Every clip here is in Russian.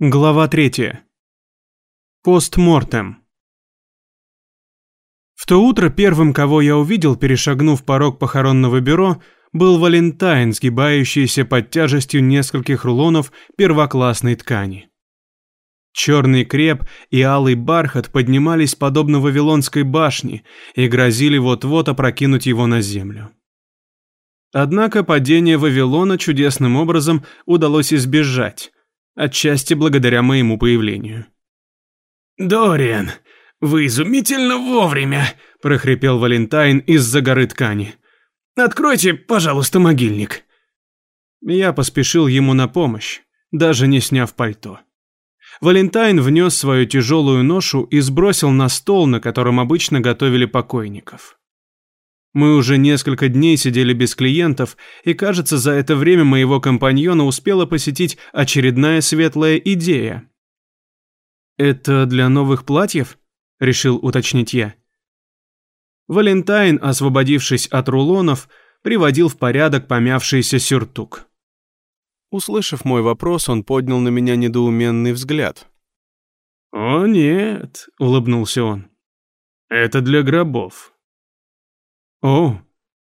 Глава третья. Постмортем. В то утро первым, кого я увидел, перешагнув порог похоронного бюро, был Валентайн, сгибающийся под тяжестью нескольких рулонов первоклассной ткани. Черный креп и алый бархат поднимались подобно Вавилонской башне и грозили вот-вот опрокинуть его на землю. Однако падение Вавилона чудесным образом удалось избежать, отчасти благодаря моему появлению. «Дориан, вы изумительно вовремя!» – прохрипел Валентайн из-за горы ткани. «Откройте, пожалуйста, могильник». Я поспешил ему на помощь, даже не сняв пальто. Валентайн внес свою тяжелую ношу и сбросил на стол, на котором обычно готовили покойников. Мы уже несколько дней сидели без клиентов, и, кажется, за это время моего компаньона успела посетить очередная светлая идея. «Это для новых платьев?» – решил уточнить я. Валентайн, освободившись от рулонов, приводил в порядок помявшийся сюртук. Услышав мой вопрос, он поднял на меня недоуменный взгляд. «О нет», — улыбнулся он. «Это для гробов. «О!»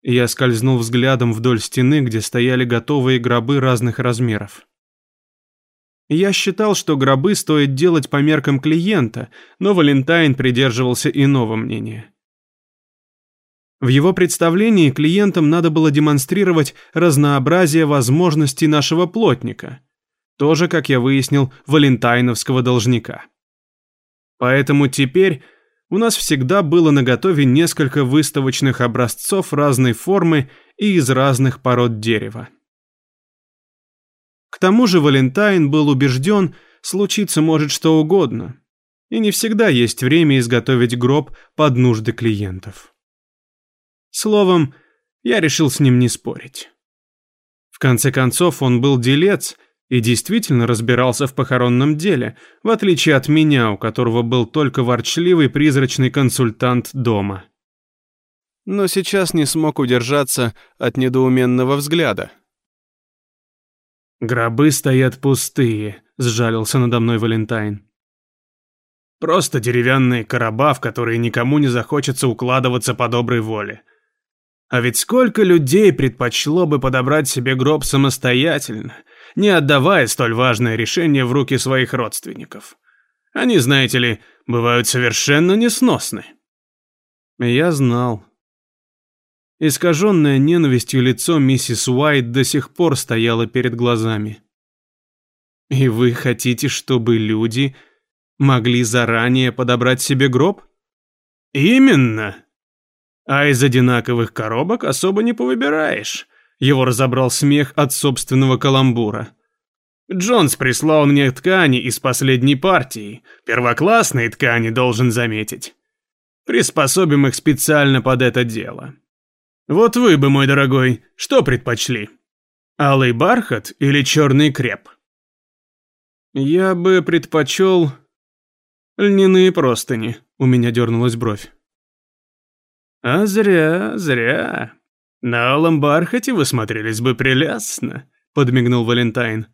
Я скользнул взглядом вдоль стены, где стояли готовые гробы разных размеров. Я считал, что гробы стоит делать по меркам клиента, но Валентайн придерживался иного мнения. В его представлении клиентам надо было демонстрировать разнообразие возможностей нашего плотника, тоже, как я выяснил, валентайновского должника. Поэтому теперь у нас всегда было наготове несколько выставочных образцов разной формы и из разных пород дерева. К тому же Валентайн был убежден, случиться может что угодно, и не всегда есть время изготовить гроб под нужды клиентов. Словом, я решил с ним не спорить. В конце концов, он был делец и действительно разбирался в похоронном деле, в отличие от меня, у которого был только ворчливый призрачный консультант дома. Но сейчас не смог удержаться от недоуменного взгляда. «Гробы стоят пустые», — сжалился надо мной Валентайн. «Просто деревянные короба, в которые никому не захочется укладываться по доброй воле. А ведь сколько людей предпочло бы подобрать себе гроб самостоятельно, не отдавая столь важное решение в руки своих родственников. Они, знаете ли, бывают совершенно несносны. Я знал. Искаженное ненавистью лицо миссис Уайт до сих пор стояло перед глазами. И вы хотите, чтобы люди могли заранее подобрать себе гроб? Именно. А из одинаковых коробок особо не повыбираешь. Его разобрал смех от собственного каламбура. Джонс прислал мне ткани из последней партии. Первоклассные ткани, должен заметить. Приспособим их специально под это дело. Вот вы бы, мой дорогой, что предпочли? Алый бархат или черный креп? Я бы предпочел... Льняные простыни, у меня дернулась бровь. А зря, зря. «На алом бархате вы смотрелись бы прелестно», — подмигнул Валентайн.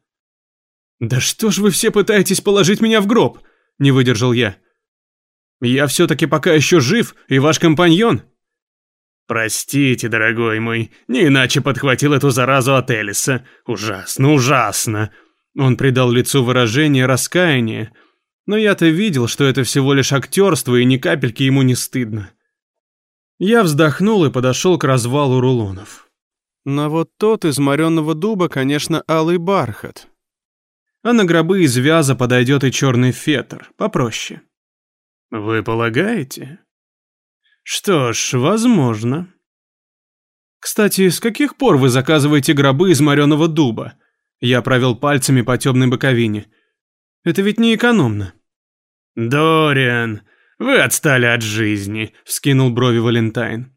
«Да что ж вы все пытаетесь положить меня в гроб?» — не выдержал я. «Я все-таки пока еще жив, и ваш компаньон». «Простите, дорогой мой, не иначе подхватил эту заразу от Элиса. Ужасно, ужасно!» Он придал лицу выражение раскаяния, но я-то видел, что это всего лишь актерство, и ни капельки ему не стыдно. Я вздохнул и подошел к развалу рулонов. Но вот тот из моренного дуба, конечно, алый бархат. А на гробы из вяза подойдет и черный фетр, попроще. Вы полагаете? Что ж, возможно. Кстати, с каких пор вы заказываете гробы из мореного дуба? Я провел пальцами по темной боковине. Это ведь не экономно. Дориан, «Вы отстали от жизни», — вскинул брови Валентайн.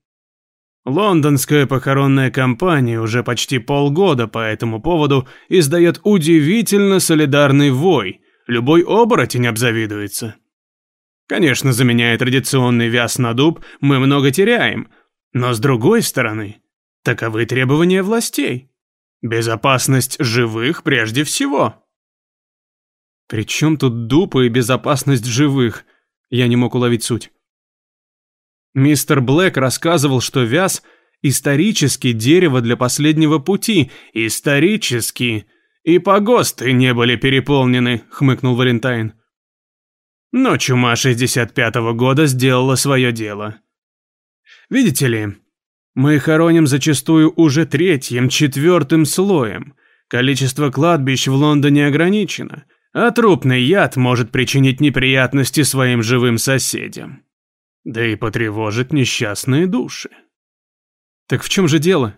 Лондонская похоронная компания уже почти полгода по этому поводу издает удивительно солидарный вой. Любой оборотень обзавидуется. Конечно, заменяя традиционный вяз на дуб, мы много теряем. Но с другой стороны, таковы требования властей. Безопасность живых прежде всего. При чем тут дупа и безопасность живых? Я не мог уловить суть. Мистер Блэк рассказывал, что вяз – исторически дерево для последнего пути. Исторически. И погосты не были переполнены, хмыкнул Валентайн. Но чума 65-го года сделала свое дело. Видите ли, мы хороним зачастую уже третьим, четвертым слоем. Количество кладбищ в Лондоне ограничено, а трупный яд может причинить неприятности своим живым соседям. Да и потревожит несчастные души. Так в чем же дело?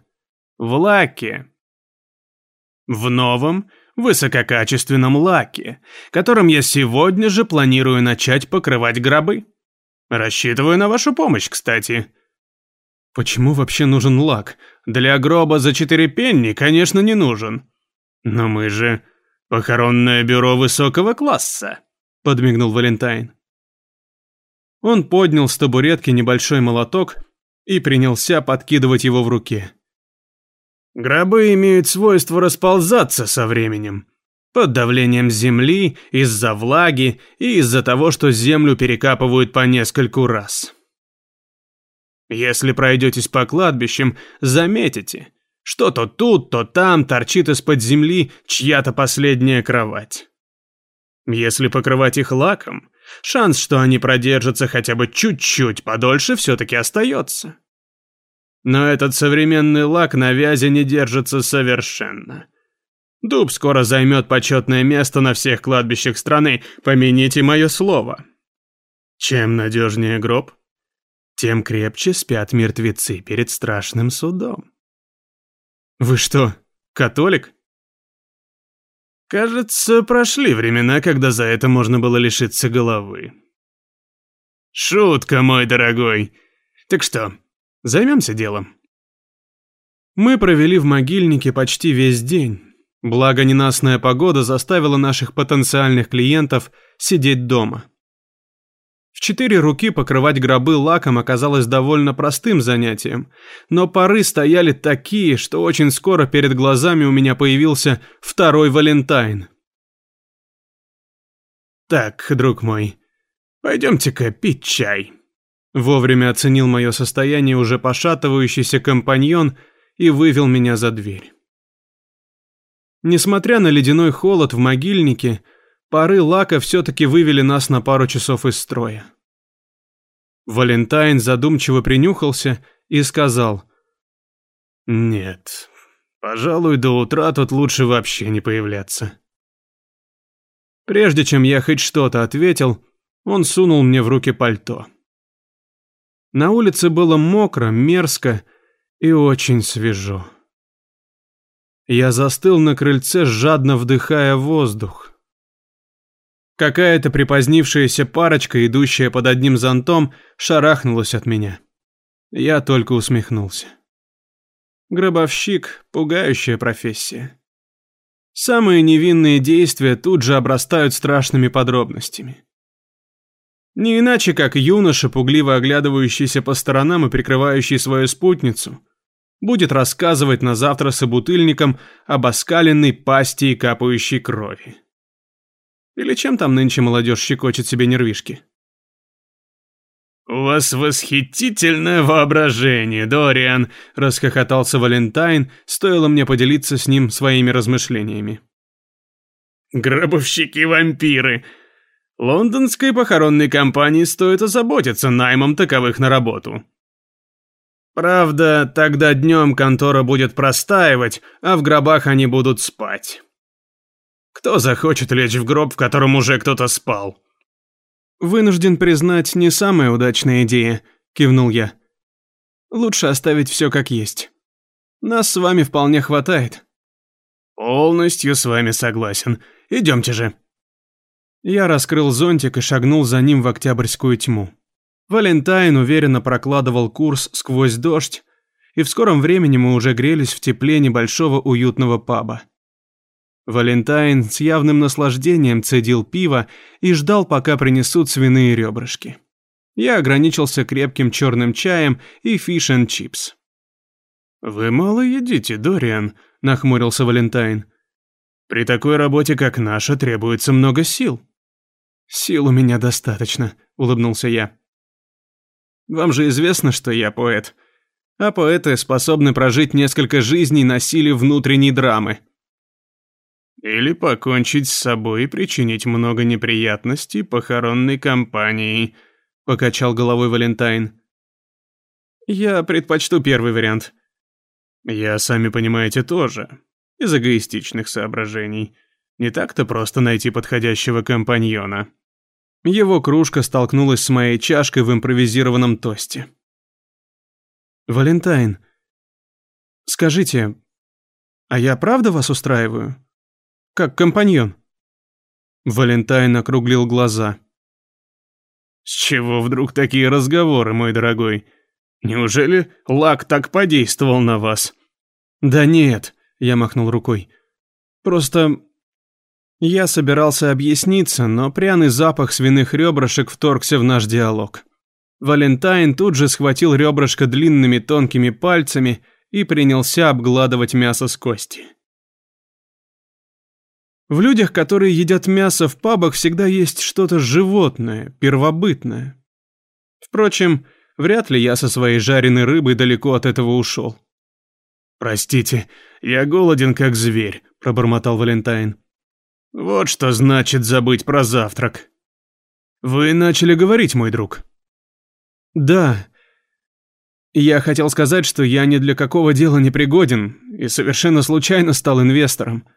В лаке. В новом, высококачественном лаке, которым я сегодня же планирую начать покрывать гробы. Рассчитываю на вашу помощь, кстати. Почему вообще нужен лак? Для гроба за четыре пенни, конечно, не нужен. Но мы же похоронное бюро высокого класса, подмигнул Валентайн. Он поднял с табуретки небольшой молоток и принялся подкидывать его в руке. Гробы имеют свойство расползаться со временем. Под давлением земли, из-за влаги и из-за того, что землю перекапывают по нескольку раз. Если пройдетесь по кладбищам, заметите, что то тут, то там торчит из-под земли чья-то последняя кровать. Если покрывать их лаком, шанс, что они продержатся хотя бы чуть-чуть подольше, все-таки остается. Но этот современный лак на вязи не держится совершенно. Дуб скоро займет почетное место на всех кладбищах страны, помяните мое слово. Чем надежнее гроб, тем крепче спят мертвецы перед страшным судом. Вы что, католик? Кажется, прошли времена, когда за это можно было лишиться головы. Шутка, мой дорогой. Так что, займемся делом? Мы провели в могильнике почти весь день. Благо ненастная погода заставила наших потенциальных клиентов сидеть дома. В четыре руки покрывать гробы лаком оказалось довольно простым занятием, но пары стояли такие, что очень скоро перед глазами у меня появился второй Валентайн. «Так, друг мой, пойдемте-ка пить чай». Вовремя оценил мое состояние уже пошатывающийся компаньон и вывел меня за дверь. Несмотря на ледяной холод в могильнике, Пары лака все-таки вывели нас на пару часов из строя. Валентайн задумчиво принюхался и сказал, «Нет, пожалуй, до утра тут лучше вообще не появляться». Прежде чем я хоть что-то ответил, он сунул мне в руки пальто. На улице было мокро, мерзко и очень свежо. Я застыл на крыльце, жадно вдыхая воздух. Какая-то припозднившаяся парочка, идущая под одним зонтом, шарахнулась от меня. Я только усмехнулся. Гробовщик – пугающая профессия. Самые невинные действия тут же обрастают страшными подробностями. Не иначе, как юноша, пугливо оглядывающийся по сторонам и прикрывающий свою спутницу, будет рассказывать на завтра собутыльникам об оскаленной пасти и капающей крови. Или чем там нынче молодежь щекочет себе нервишки? «У вас восхитительное воображение, Дориан!» – расхохотался Валентайн, стоило мне поделиться с ним своими размышлениями. «Гробовщики-вампиры! Лондонской похоронной компании стоит озаботиться наймом таковых на работу. Правда, тогда днем контора будет простаивать, а в гробах они будут спать». Кто захочет лечь в гроб, в котором уже кто-то спал? Вынужден признать, не самая удачная идея, кивнул я. Лучше оставить все как есть. Нас с вами вполне хватает. Полностью с вами согласен. Идемте же. Я раскрыл зонтик и шагнул за ним в октябрьскую тьму. Валентайн уверенно прокладывал курс сквозь дождь, и в скором времени мы уже грелись в тепле небольшого уютного паба. Валентайн с явным наслаждением цедил пиво и ждал, пока принесут свиные ребрышки. Я ограничился крепким черным чаем и фиш and чипс. «Вы мало едите, Дориан», — нахмурился Валентайн. При такой работе, как наша, требуется много сил». «Сил у меня достаточно», — улыбнулся я. «Вам же известно, что я поэт. А поэты способны прожить несколько жизней на силе внутренней драмы». «Или покончить с собой и причинить много неприятностей похоронной компании», — покачал головой Валентайн. «Я предпочту первый вариант». «Я, сами понимаете, тоже. Из эгоистичных соображений. Не так-то просто найти подходящего компаньона». Его кружка столкнулась с моей чашкой в импровизированном тосте. «Валентайн, скажите, а я правда вас устраиваю? Как компаньон?» Валентайн округлил глаза. «С чего вдруг такие разговоры, мой дорогой? Неужели лак так подействовал на вас?» «Да нет», — я махнул рукой. «Просто я собирался объясниться, но пряный запах свиных ребрышек вторгся в наш диалог. Валентайн тут же схватил ребрышко длинными тонкими пальцами и принялся обгладывать мясо с кости. В людях, которые едят мясо в пабах, всегда есть что-то животное, первобытное. Впрочем, вряд ли я со своей жареной рыбой далеко от этого ушел. «Простите, я голоден как зверь», – пробормотал Валентайн. «Вот что значит забыть про завтрак». «Вы начали говорить, мой друг». «Да. Я хотел сказать, что я ни для какого дела не пригоден и совершенно случайно стал инвестором.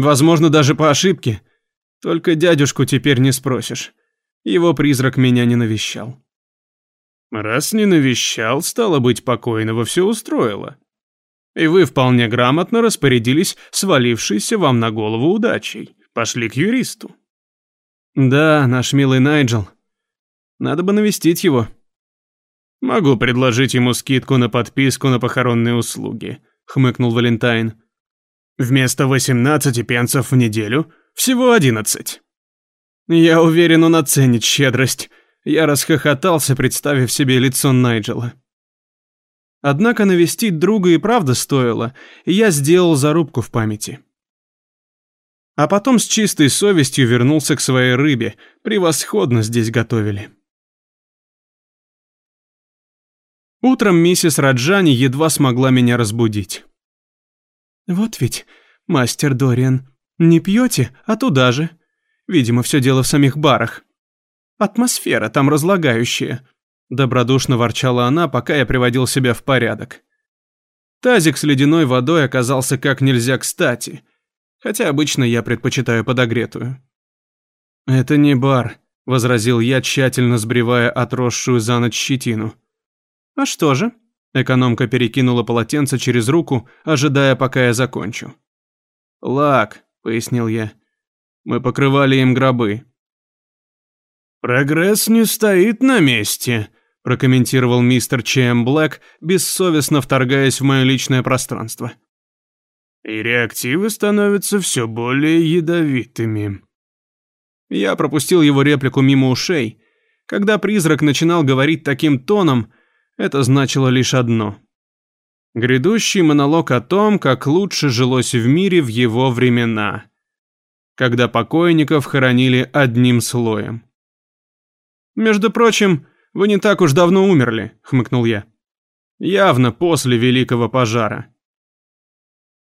Возможно, даже по ошибке. Только дядюшку теперь не спросишь. Его призрак меня не навещал. Раз не навещал, стало быть, покойного все устроило. И вы вполне грамотно распорядились свалившейся вам на голову удачей. Пошли к юристу. Да, наш милый Найджел. Надо бы навестить его. Могу предложить ему скидку на подписку на похоронные услуги, хмыкнул Валентайн. Вместо 18 пенсов в неделю всего 11. Я уверен, он оценит щедрость. Я расхохотался, представив себе лицо Найджела. Однако навестить друга и правда стоило, и я сделал зарубку в памяти. А потом с чистой совестью вернулся к своей рыбе, превосходно здесь готовили. Утром миссис Раджани едва смогла меня разбудить. «Вот ведь, мастер Дориан, не пьете, а туда же. Видимо, все дело в самих барах. Атмосфера там разлагающая», – добродушно ворчала она, пока я приводил себя в порядок. Тазик с ледяной водой оказался как нельзя кстати, хотя обычно я предпочитаю подогретую. «Это не бар», – возразил я, тщательно сбривая отросшую за ночь щетину. «А что же?» Экономка перекинула полотенце через руку, ожидая, пока я закончу. «Лак», — пояснил я. «Мы покрывали им гробы». «Прогресс не стоит на месте», — прокомментировал мистер Чем Блэк, бессовестно вторгаясь в мое личное пространство. «И реактивы становятся все более ядовитыми». Я пропустил его реплику мимо ушей. Когда призрак начинал говорить таким тоном, это значило лишь одно. Грядущий монолог о том, как лучше жилось в мире в его времена, когда покойников хоронили одним слоем. «Между прочим, вы не так уж давно умерли», — хмыкнул я. «Явно после Великого пожара».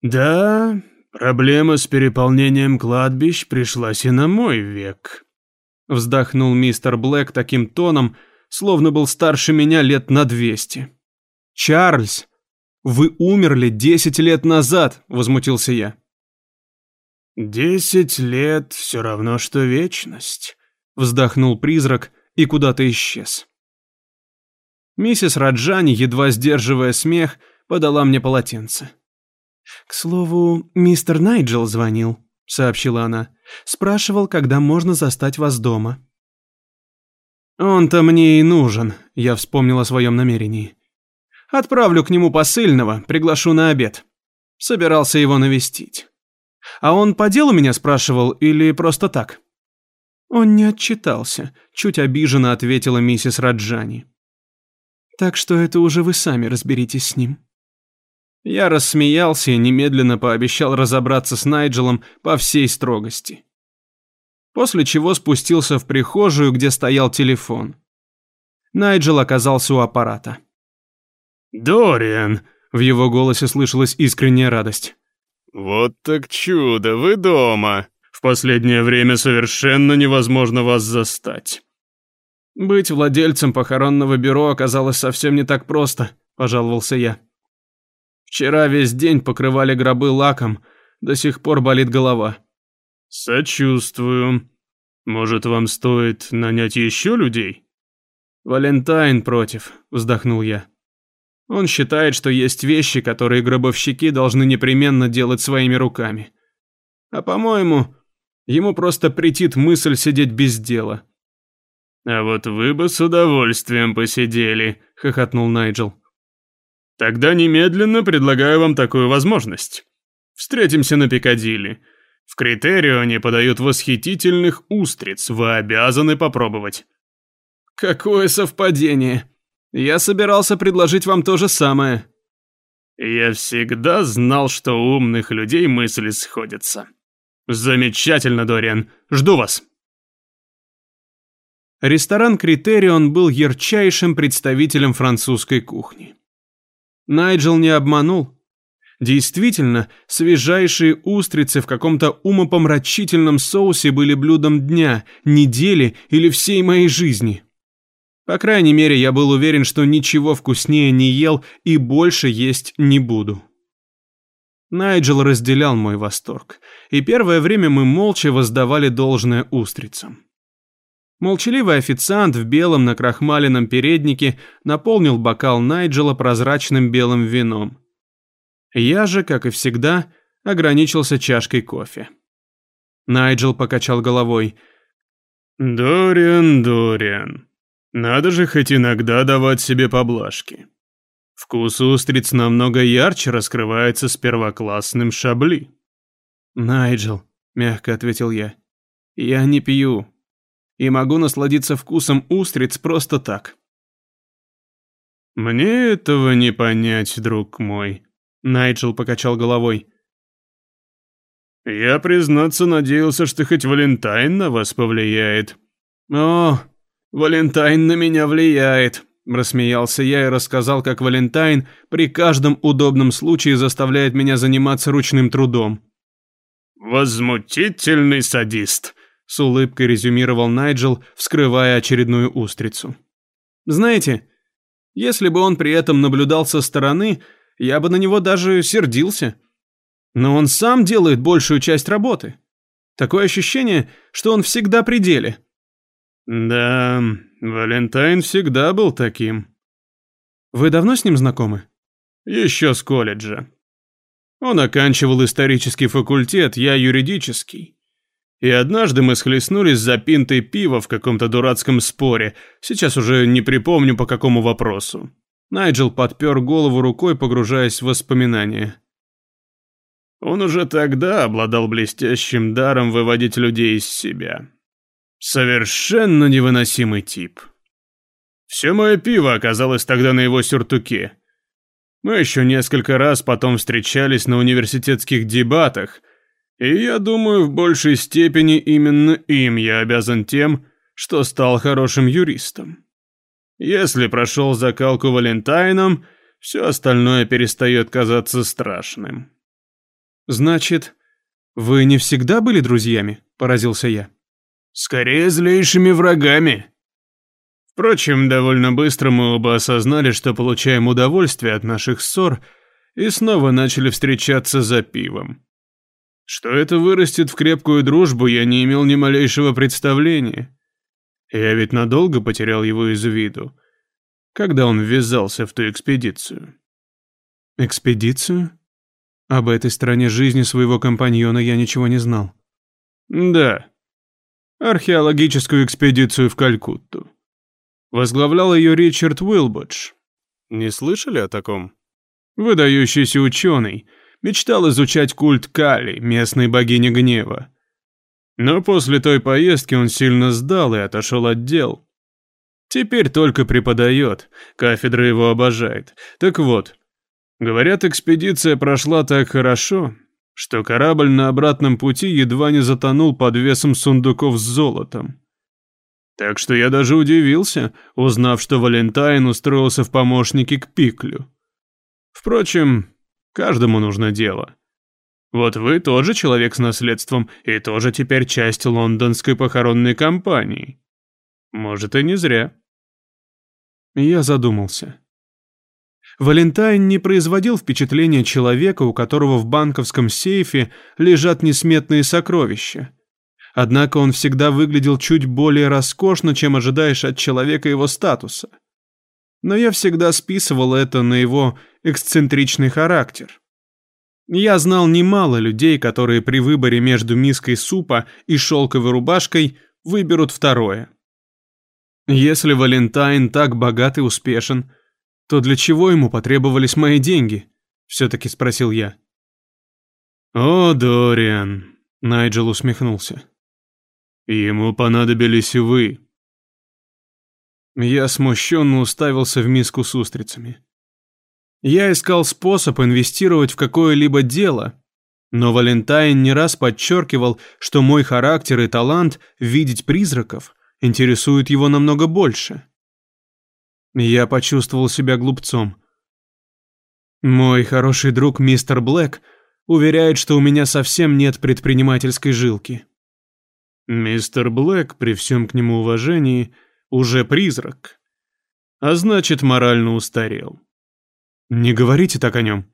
«Да, проблема с переполнением кладбищ пришлась и на мой век», — вздохнул мистер Блэк таким тоном, словно был старше меня лет на двести. «Чарльз, вы умерли десять лет назад», — возмутился я. «Десять лет все равно, что вечность», — вздохнул призрак и куда-то исчез. Миссис Раджани, едва сдерживая смех, подала мне полотенце. «К слову, мистер Найджел звонил», — сообщила она. «Спрашивал, когда можно застать вас дома». «Он-то мне и нужен», — я вспомнил о своем намерении. «Отправлю к нему посыльного, приглашу на обед». Собирался его навестить. «А он по делу меня спрашивал или просто так?» Он не отчитался, чуть обиженно ответила миссис Раджани. «Так что это уже вы сами разберитесь с ним». Я рассмеялся и немедленно пообещал разобраться с Найджелом по всей строгости. После чего спустился в прихожую, где стоял телефон. Найджел оказался у аппарата. «Дориан!» – в его голосе слышалась искренняя радость. «Вот так чудо, вы дома! В последнее время совершенно невозможно вас застать». «Быть владельцем похоронного бюро оказалось совсем не так просто», – пожаловался я. «Вчера весь день покрывали гробы лаком, до сих пор болит голова». «Сочувствую. Может, вам стоит нанять еще людей?» «Валентайн против», – вздохнул я. Он считает, что есть вещи, которые гробовщики должны непременно делать своими руками. А по-моему, ему просто претит мысль сидеть без дела. «А вот вы бы с удовольствием посидели», — хохотнул Найджел. «Тогда немедленно предлагаю вам такую возможность. Встретимся на Пикадилли. В Критерионе подают восхитительных устриц, вы обязаны попробовать». «Какое совпадение! Я собирался предложить вам то же самое». «Я всегда знал, что у умных людей мысли сходятся. Замечательно, Дориан. Жду вас». Ресторан «Критерион» был ярчайшим представителем французской кухни. Найджел не обманул. Действительно, свежайшие устрицы в каком-то умопомрачительном соусе были блюдом дня, недели или всей моей жизни. По крайней мере, я был уверен, что ничего вкуснее не ел и больше есть не буду. Найджел разделял мой восторг, и первое время мы молча воздавали должное устрицам. Молчаливый официант в белом накрахмаленном переднике наполнил бокал Найджела прозрачным белым вином. Я же, как и всегда, ограничился чашкой кофе. Найджел покачал головой. «Дориан, Дориан, надо же хоть иногда давать себе поблажки. Вкус устриц намного ярче раскрывается с первоклассным шабли. «Найджел», — мягко ответил я, — «я не пью и могу насладиться вкусом устриц просто так». «Мне этого не понять, друг мой», — Найджел покачал головой. «Я, признаться, надеялся, что хоть Валентайн на вас повлияет». «О, «Валентайн на меня влияет», – рассмеялся я и рассказал, как Валентайн при каждом удобном случае заставляет меня заниматься ручным трудом. «Возмутительный садист», – с улыбкой резюмировал Найджел, вскрывая очередную устрицу. «Знаете, если бы он при этом наблюдал со стороны, я бы на него даже сердился. Но он сам делает большую часть работы. Такое ощущение, что он всегда при деле». «Да, Валентайн всегда был таким». «Вы давно с ним знакомы?» «Еще с колледжа. Он оканчивал исторический факультет, я юридический. И однажды мы схлестнулись за пинтой пива в каком-то дурацком споре, сейчас уже не припомню по какому вопросу». Найджел подпер голову рукой, погружаясь в воспоминания. Он уже тогда обладал блестящим даром выводить людей из себя. Совершенно невыносимый тип. Все мое пиво оказалось тогда на его сюртуке. Мы еще несколько раз потом встречались на университетских дебатах, и я думаю, в большей степени именно им я обязан тем, что стал хорошим юристом. Если прошел закалку Валентайном, все остальное перестает казаться страшным. «Значит, вы не всегда были друзьями?» – поразился я. Скорее злейшими врагами. Впрочем, довольно быстро мы оба осознали, что получаем удовольствие от наших ссор, и снова начали встречаться за пивом. Что это вырастет в крепкую дружбу, я не имел ни малейшего представления. Я ведь надолго потерял его из виду, когда он ввязался в ту экспедицию. Экспедицию? Об этой стороне жизни своего компаньона я ничего не знал. Да, археологическую экспедицию в Калькутту. Возглавлял ее Ричард Уилботч. Не слышали о таком? Выдающийся ученый, мечтал изучать культ Кали, местной богини гнева. Но после той поездки он сильно сдал и отошел от дел. Теперь только преподает, кафедра его обожает. Так вот, Говорят, экспедиция прошла так хорошо, что корабль на обратном пути едва не затонул под весом сундуков с золотом. Так что я даже удивился, узнав, что Валентайн устроился в помощники к Пиклю. Впрочем, каждому нужно дело. Вот вы тоже человек с наследством и тоже теперь часть лондонской похоронной компании. Может, и не зря. Я задумался. Валентайн не производил впечатления человека, у которого в банковском сейфе лежат несметные сокровища. Однако он всегда выглядел чуть более роскошно, чем ожидаешь от человека его статуса. Но я всегда списывал это на его эксцентричный характер. Я знал немало людей, которые при выборе между миской супа и шелковой рубашкой выберут второе. Если Валентайн так богат и успешен, то для чего ему потребовались мои деньги? Все-таки спросил я. О, Дориан, Найджел усмехнулся. Ему понадобились вы. Я смущенно уставился в миску с устрицами. Я искал способ инвестировать в какое-либо дело, но Валентайн не раз подчеркивал, что мой характер и талант видеть призраков интересуют его намного больше. Я почувствовал себя глупцом. Мой хороший друг мистер Блэк уверяет, что у меня совсем нет предпринимательской жилки. Мистер Блэк, при всем к нему уважении, уже призрак, а значит, морально устарел. Не говорите так о нем.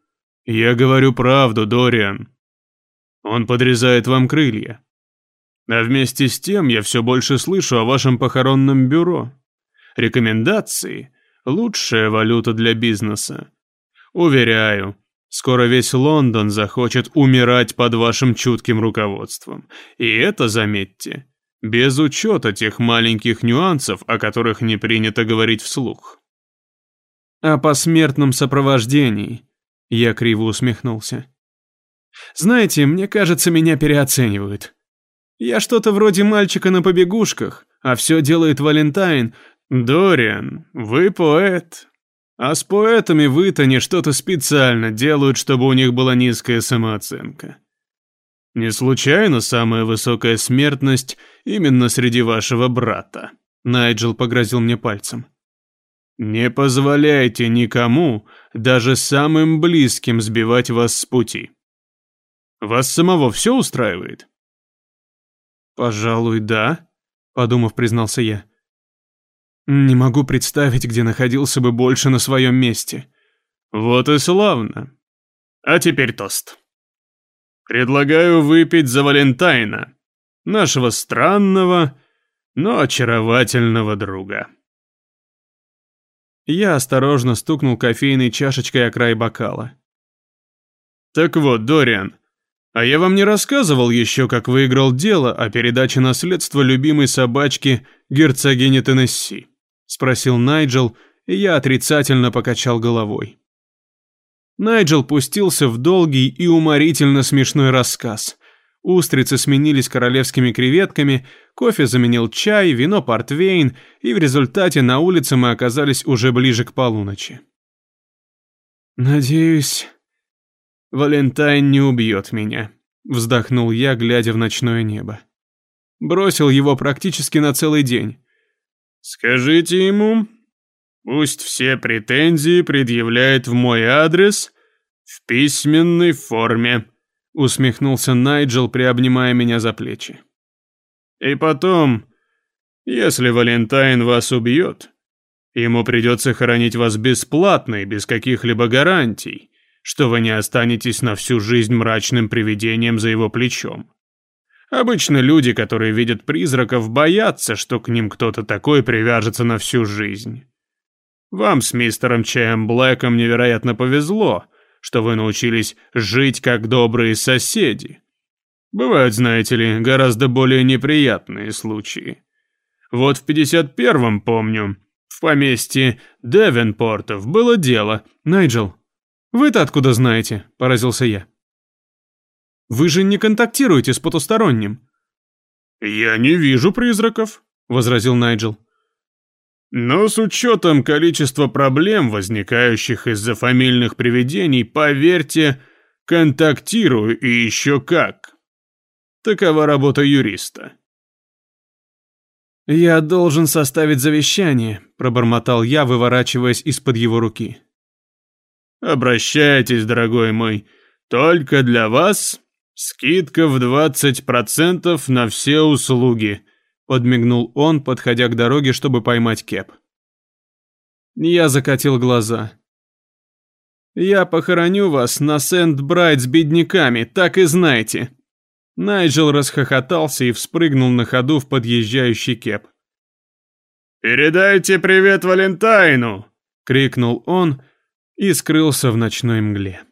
Я говорю правду, Дориан. Он подрезает вам крылья. А вместе с тем я все больше слышу о вашем похоронном бюро. Рекомендации – лучшая валюта для бизнеса. Уверяю, скоро весь Лондон захочет умирать под вашим чутким руководством. И это, заметьте, без учета тех маленьких нюансов, о которых не принято говорить вслух. О посмертном сопровождении. Я криво усмехнулся. Знаете, мне кажется, меня переоценивают. Я что-то вроде мальчика на побегушках, а все делает Валентайн. Дориан, вы поэт. А с поэтами в Итане что-то специально делают, чтобы у них была низкая самооценка. Не случайно самая высокая смертность именно среди вашего брата. Найджел погрозил мне пальцем. Не позволяйте никому, даже самым близким, сбивать вас с пути. Вас самого все устраивает? Пожалуй, да, подумав, признался я. Не могу представить, где находился бы больше на своем месте. Вот и славно. А теперь тост. Предлагаю выпить за Валентайна, нашего странного, но очаровательного друга. Я осторожно стукнул кофейной чашечкой о край бокала. «Так вот, Дориан, а я вам не рассказывал еще, как выиграл дело о передаче наследства любимой собачки герцогини Теннесси?» Спросил Найджел, и я отрицательно покачал головой. Найджел пустился в долгий и уморительно смешной рассказ, Устрицы сменились королевскими креветками, кофе заменил чай, вино портвейн, и в результате на улице мы оказались уже ближе к полуночи. «Надеюсь, Валентайн не убьет меня», — вздохнул я, глядя в ночное небо. Бросил его практически на целый день. «Скажите ему, пусть все претензии предъявляет в мой адрес в письменной форме», усмехнулся Найджел, приобнимая меня за плечи. И потом, если Валентайн вас убьет, ему придется хоронить вас бесплатно и без каких-либо гарантий, что вы не останетесь на всю жизнь мрачным привидением за его плечом. Обычно люди, которые видят призраков, боятся, что к ним кто-то такой привяжется на всю жизнь. Вам с мистером Чаем Блэком невероятно повезло — что вы научились жить как добрые соседи. Бывают, знаете ли, гораздо более неприятные случаи. Вот в 51-м, помню, в поместье Девенпортов было дело. Найджел, вы-то откуда знаете? Поразился я. Вы же не контактируете с потусторонним. Я не вижу призраков, возразил Найджел. Но с учетом количества проблем, возникающих из-за фамильных привидений, поверьте, контактирую и еще как. Такова работа юриста. «Я должен составить завещание», — пробормотал я, выворачиваясь из-под его руки. «Обращайтесь, дорогой мой, только для вас скидка в 20% на все услуги», — подмигнул он, подходя к дороге, чтобы поймать кеп. Я закатил глаза. «Я похороню вас на Сент-Брайт с бедняками, так и знайте», Найджел расхохотался и вспрыгнул на ходу в подъезжающий кеп. «Передайте привет Валентайну!» — крикнул он и скрылся в ночной мгле.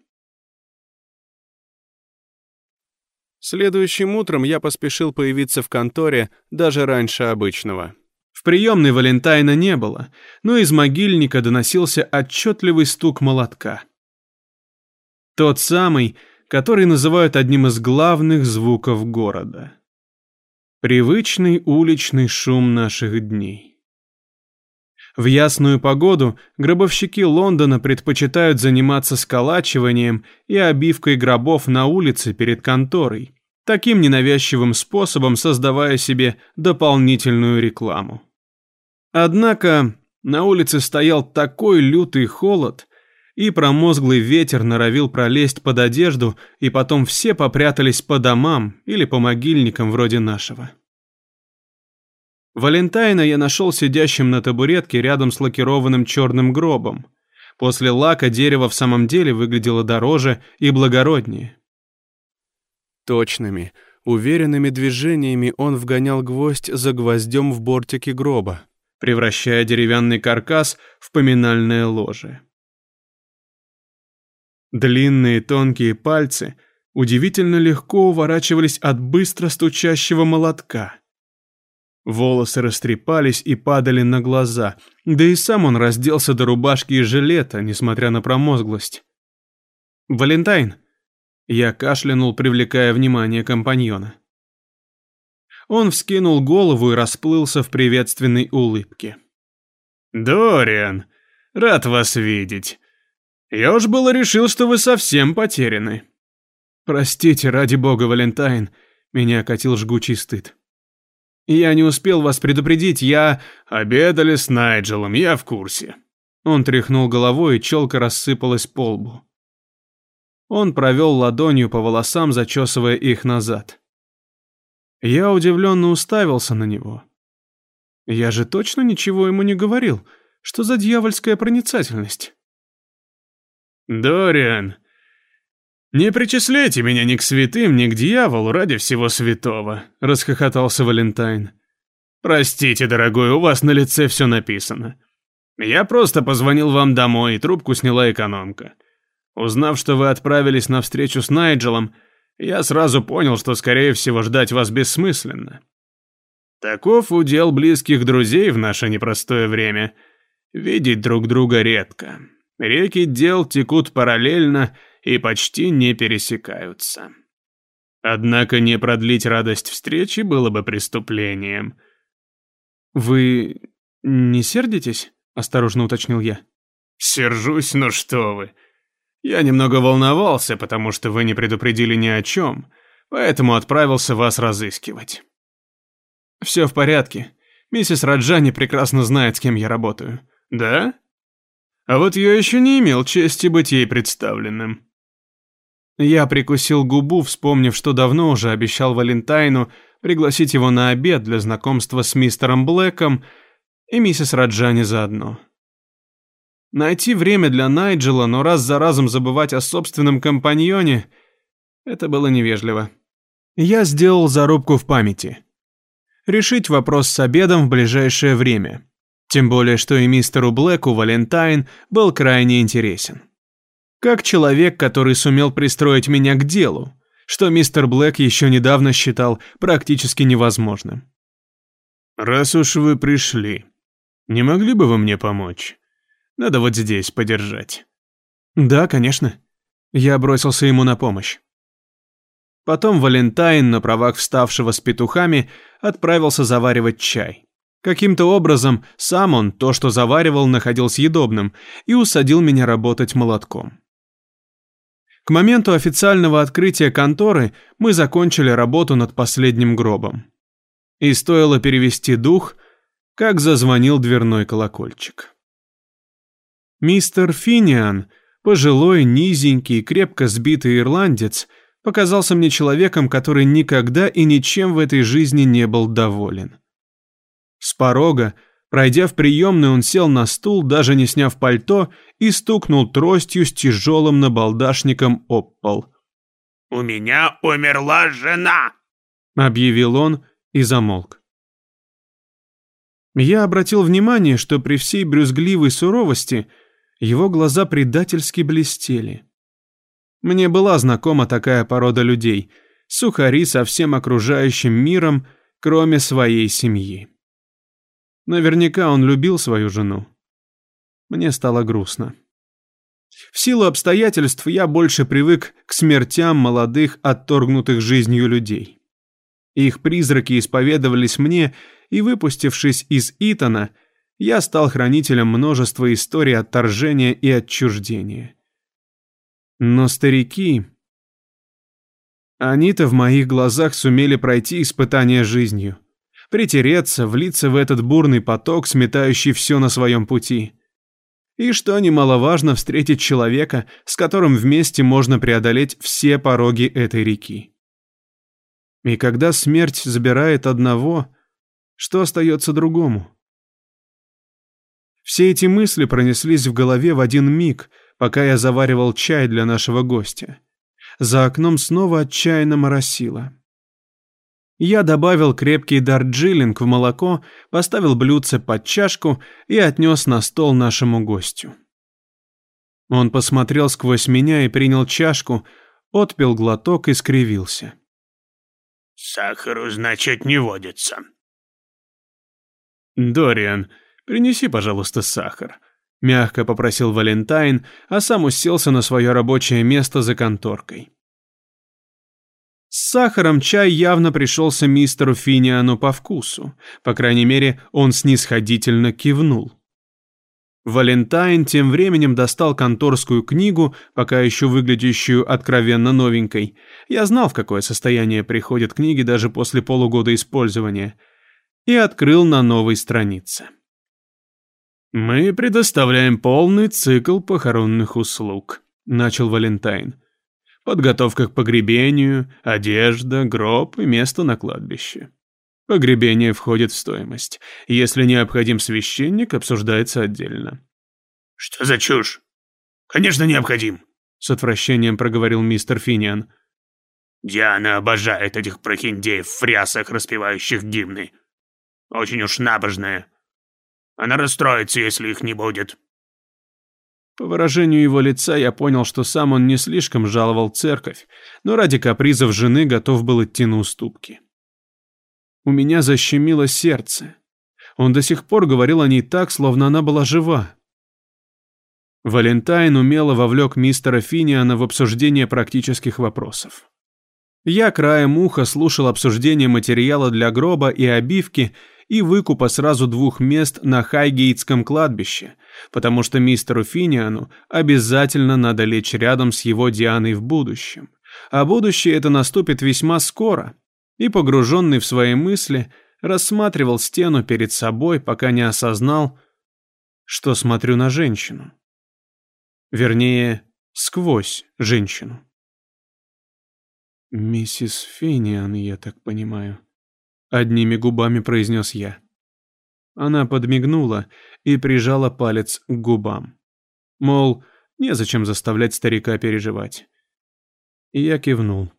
Следующим утром я поспешил появиться в конторе даже раньше обычного. В приемной Валентайна не было, но из могильника доносился отчетливый стук молотка. Тот самый, который называют одним из главных звуков города. Привычный уличный шум наших дней. В ясную погоду гробовщики Лондона предпочитают заниматься сколачиванием и обивкой гробов на улице перед конторой, таким ненавязчивым способом создавая себе дополнительную рекламу. Однако на улице стоял такой лютый холод, и промозглый ветер норовил пролезть под одежду, и потом все попрятались по домам или по могильникам вроде нашего. Валентайна я нашел сидящим на табуретке рядом с лакированным черным гробом. После лака дерево в самом деле выглядело дороже и благороднее. Точными, уверенными движениями он вгонял гвоздь за гвоздем в бортике гроба, превращая деревянный каркас в поминальное ложе. Длинные тонкие пальцы удивительно легко уворачивались от быстро стучащего молотка. Волосы растрепались и падали на глаза, да и сам он разделся до рубашки и жилета, несмотря на промозглость. «Валентайн!» Я кашлянул, привлекая внимание компаньона. Он вскинул голову и расплылся в приветственной улыбке. «Дориан, рад вас видеть. Я уж было решил, что вы совсем потеряны. Простите, ради бога, Валентайн, меня окатил жгучий стыд. Я не успел вас предупредить, я... Обедали с Найджелом, я в курсе. Он тряхнул головой, и челка рассыпалась по лбу. Он провел ладонью по волосам, зачесывая их назад. Я удивленно уставился на него. Я же точно ничего ему не говорил. Что за дьявольская проницательность? «Дориан, не причисляйте меня ни к святым, ни к дьяволу ради всего святого», — расхохотался Валентайн. «Простите, дорогой, у вас на лице все написано. Я просто позвонил вам домой, и трубку сняла экономка. Узнав, что вы отправились на встречу с Найджелом, я сразу понял, что, скорее всего, ждать вас бессмысленно. Таков удел близких друзей в наше непростое время. Видеть друг друга редко. Реки дел текут параллельно и почти не пересекаются. Однако не продлить радость встречи было бы преступлением. «Вы не сердитесь?» – осторожно уточнил я. «Сержусь, ну что вы. Я немного волновался, потому что вы не предупредили ни о чем, поэтому отправился вас разыскивать». «Все в порядке. Миссис Раджани прекрасно знает, с кем я работаю». «Да? А вот я еще не имел чести быть ей представленным. Я прикусил губу, вспомнив, что давно уже обещал Валентайну пригласить его на обед для знакомства с мистером Блэком и миссис Раджани заодно. Найти время для Найджела, но раз за разом забывать о собственном компаньоне – это было невежливо. Я сделал зарубку в памяти. Решить вопрос с обедом в ближайшее время. Тем более, что и мистеру Блэку Валентайн был крайне интересен. Как человек, который сумел пристроить меня к делу, что мистер Блэк еще недавно считал практически невозможным. «Раз уж вы пришли, не могли бы вы мне помочь? Надо вот здесь подержать». «Да, конечно». Я бросился ему на помощь. Потом Валентайн, на правах вставшего с петухами, отправился заваривать чай. Каким-то образом сам он то, что заваривал, находил съедобным и усадил меня работать молотком. К моменту официального открытия конторы мы закончили работу над последним гробом. И стоило перевести дух, как зазвонил дверной колокольчик. Мистер Финиан, пожилой, низенький, крепко сбитый ирландец, показался мне человеком, который никогда и ничем в этой жизни не был доволен. С порога, пройдя в приемную, он сел на стул, даже не сняв пальто, и стукнул тростью с тяжелым набалдашником об пол. «У меня умерла жена!» — объявил он и замолк. Я обратил внимание, что при всей брюзгливой суровости его глаза предательски блестели. Мне была знакома такая порода людей, сухари со всем окружающим миром, кроме своей семьи. Наверняка он любил свою жену. Мне стало грустно. В силу обстоятельств я больше привык к смертям молодых, отторгнутых жизнью людей. Их призраки исповедовались мне, и, выпустившись из Итана, я стал хранителем множества историй отторжения и отчуждения. Но старики... Они-то в моих глазах сумели пройти испытание жизнью притереться, влиться в этот бурный поток, сметающий все на своем пути. И, что немаловажно, встретить человека, с которым вместе можно преодолеть все пороги этой реки. И когда смерть забирает одного, что остается другому? Все эти мысли пронеслись в голове в один миг, пока я заваривал чай для нашего гостя. За окном снова отчаянно моросило. Я добавил крепкий дарджилинг в молоко, поставил блюдце под чашку и отнес на стол нашему гостю. Он посмотрел сквозь меня и принял чашку, отпил глоток и скривился. «Сахару, значит, не водится». «Дориан, принеси, пожалуйста, сахар», — мягко попросил Валентайн, а сам уселся на свое рабочее место за конторкой. С сахаром чай явно пришелся мистеру Финиану по вкусу. По крайней мере, он снисходительно кивнул. Валентайн тем временем достал конторскую книгу, пока еще выглядящую откровенно новенькой. Я знал, в какое состояние приходят книги даже после полугода использования. И открыл на новой странице. «Мы предоставляем полный цикл похоронных услуг», — начал Валентайн. Подготовка к погребению, одежда, гроб и место на кладбище. Погребение входит в стоимость. Если необходим священник, обсуждается отдельно. «Что за чушь? Конечно, необходим!» С отвращением проговорил мистер Финиан. «Диана обожает этих прохиндеев в фрясах, распевающих гимны. Очень уж набожная. Она расстроится, если их не будет». По выражению его лица я понял, что сам он не слишком жаловал церковь, но ради капризов жены готов был идти на уступки. У меня защемило сердце. Он до сих пор говорил о ней так, словно она была жива. Валентайн умело вовлек мистера Финиана в обсуждение практических вопросов. Я краем уха слушал обсуждение материала для гроба и обивки и выкупа сразу двух мест на Хайгейтском кладбище, потому что мистеру Финиану обязательно надо лечь рядом с его Дианой в будущем. А будущее это наступит весьма скоро. И погруженный в свои мысли, рассматривал стену перед собой, пока не осознал, что смотрю на женщину. Вернее, сквозь женщину. «Миссис Финиан, я так понимаю», Одними губами произнес я. Она подмигнула и прижала палец к губам. Мол, незачем заставлять старика переживать. Я кивнул.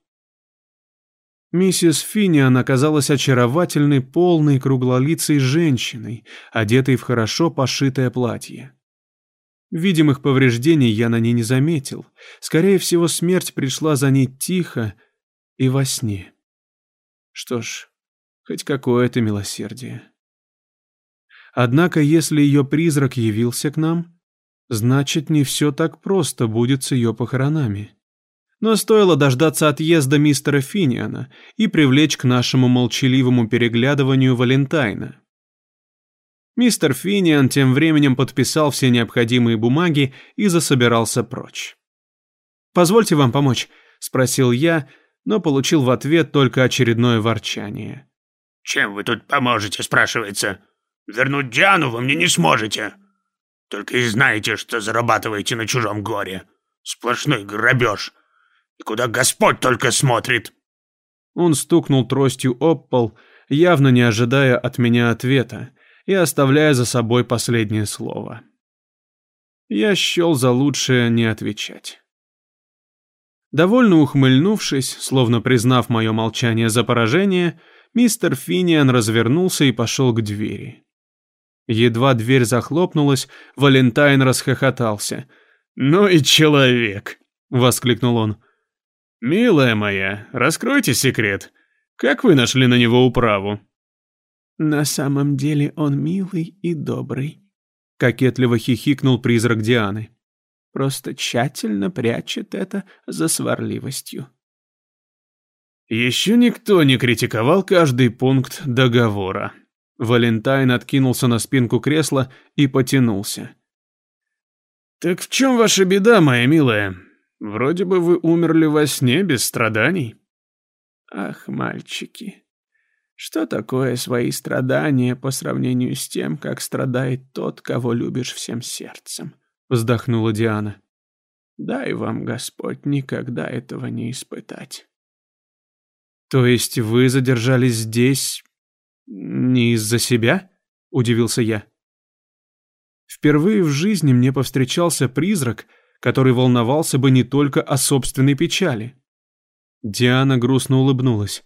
Миссис Финиан оказалась очаровательной, полной, круглолицей женщиной, одетой в хорошо пошитое платье. Видимых повреждений я на ней не заметил. Скорее всего, смерть пришла за ней тихо и во сне. Что ж, Хоть какое-то милосердие. Однако, если ее призрак явился к нам, значит, не все так просто будет с ее похоронами. Но стоило дождаться отъезда мистера Финиана и привлечь к нашему молчаливому переглядыванию Валентайна. Мистер Финиан тем временем подписал все необходимые бумаги и засобирался прочь. «Позвольте вам помочь», — спросил я, но получил в ответ только очередное ворчание. «Чем вы тут поможете?» – спрашивается. «Вернуть Диану вы мне не сможете. Только и знаете, что зарабатываете на чужом горе. Сплошной грабеж. И куда Господь только смотрит». Он стукнул тростью об пол, явно не ожидая от меня ответа и оставляя за собой последнее слово. Я счел за лучшее не отвечать. Довольно ухмыльнувшись, словно признав мое молчание за поражение, мистер Финиан развернулся и пошел к двери. Едва дверь захлопнулась, Валентайн расхохотался. «Ну и человек!» — воскликнул он. «Милая моя, раскройте секрет. Как вы нашли на него управу?» «На самом деле он милый и добрый», — кокетливо хихикнул призрак Дианы просто тщательно прячет это за сварливостью. Еще никто не критиковал каждый пункт договора. Валентайн откинулся на спинку кресла и потянулся. «Так в чем ваша беда, моя милая? Вроде бы вы умерли во сне без страданий». «Ах, мальчики, что такое свои страдания по сравнению с тем, как страдает тот, кого любишь всем сердцем?» вздохнула Диана. Дай вам, Господь, никогда этого не испытать. То есть вы задержались здесь не из-за себя? Удивился я. Впервые в жизни мне повстречался призрак, который волновался бы не только о собственной печали. Диана грустно улыбнулась.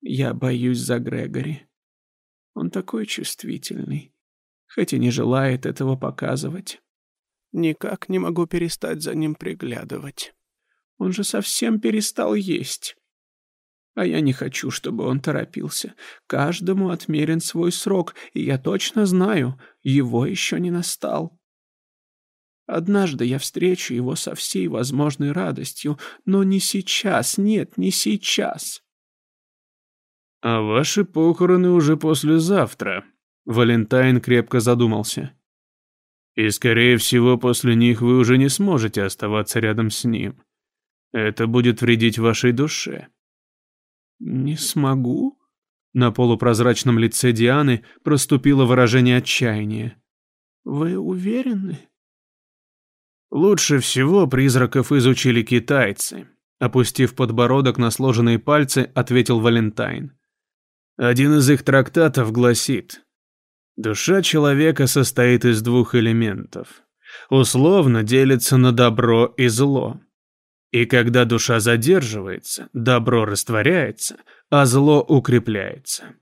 «Я боюсь за Грегори. Он такой чувствительный, хоть и не желает этого показывать. Никак не могу перестать за ним приглядывать. Он же совсем перестал есть. А я не хочу, чтобы он торопился. Каждому отмерен свой срок, и я точно знаю, его еще не настал. Однажды я встречу его со всей возможной радостью, но не сейчас, нет, не сейчас. А ваши похороны уже послезавтра. Валентайн крепко задумался. И, скорее всего, после них вы уже не сможете оставаться рядом с ним. Это будет вредить вашей душе. Не смогу? На полупрозрачном лице Дианы проступило выражение отчаяния. Вы уверены? Лучше всего призраков изучили китайцы. Опустив подбородок на сложенные пальцы, ответил Валентайн. Один из их трактатов гласит Душа человека состоит из двух элементов. Условно делится на добро и зло. И когда душа задерживается, добро растворяется, а зло укрепляется.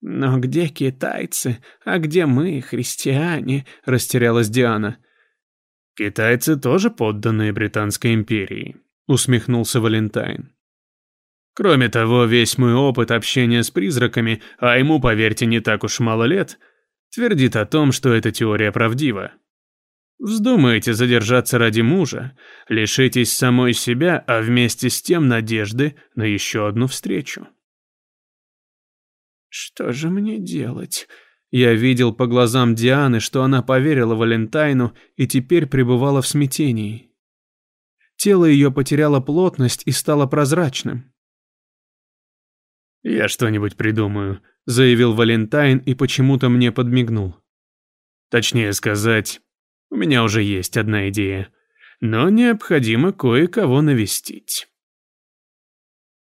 «Но где китайцы, а где мы, христиане?» – растерялась Диана. «Китайцы тоже подданные Британской империи», – усмехнулся Валентайн. Кроме того, весь мой опыт общения с призраками, а ему, поверьте, не так уж мало лет, твердит о том, что эта теория правдива. Вздумаете задержаться ради мужа, лишитесь самой себя, а вместе с тем надежды на еще одну встречу. Что же мне делать? Я видел по глазам Дианы, что она поверила Валентайну и теперь пребывала в смятении. Тело ее потеряло плотность и стало прозрачным. «Я что-нибудь придумаю», — заявил Валентайн и почему-то мне подмигнул. Точнее сказать, у меня уже есть одна идея, но необходимо кое-кого навестить.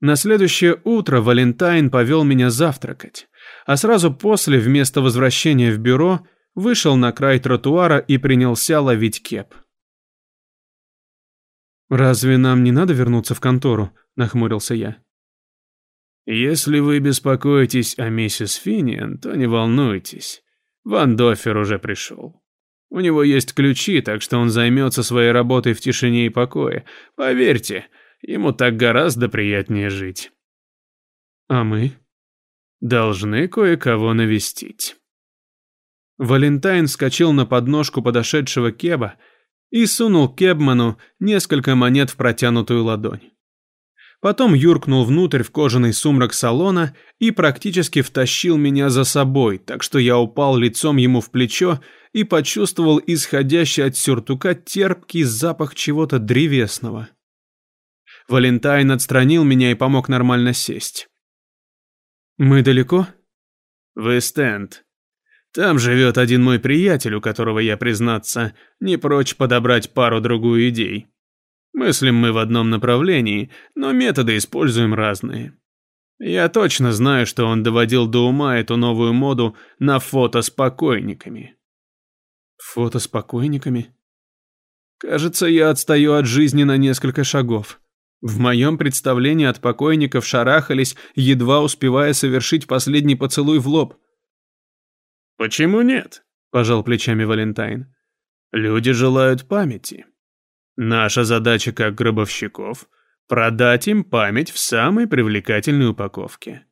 На следующее утро Валентайн повел меня завтракать, а сразу после, вместо возвращения в бюро, вышел на край тротуара и принялся ловить кеп. «Разве нам не надо вернуться в контору?» – нахмурился я. Если вы беспокоитесь о миссис Финиан, то не волнуйтесь. Ван Дофер уже пришел. У него есть ключи, так что он займется своей работой в тишине и покое. Поверьте, ему так гораздо приятнее жить. А мы? Должны кое-кого навестить. Валентайн вскочил на подножку подошедшего Кеба и сунул Кебману несколько монет в протянутую ладонь. Потом юркнул внутрь в кожаный сумрак салона и практически втащил меня за собой, так что я упал лицом ему в плечо и почувствовал исходящий от сюртука терпкий запах чего-то древесного. Валентайн отстранил меня и помог нормально сесть. «Мы далеко?» «В Эстенд. Там живет один мой приятель, у которого я, признаться, не прочь подобрать пару-другую идей. Мыслим мы в одном направлении, но методы используем разные. Я точно знаю, что он доводил до ума эту новую моду на фото с покойниками. Фото с покойниками? Кажется, я отстаю от жизни на несколько шагов. В моем представлении от покойников шарахались, едва успевая совершить последний поцелуй в лоб. «Почему нет?» – пожал плечами Валентайн. «Люди желают памяти. Наша задача как гробовщиков — продать им память в самой привлекательной упаковке.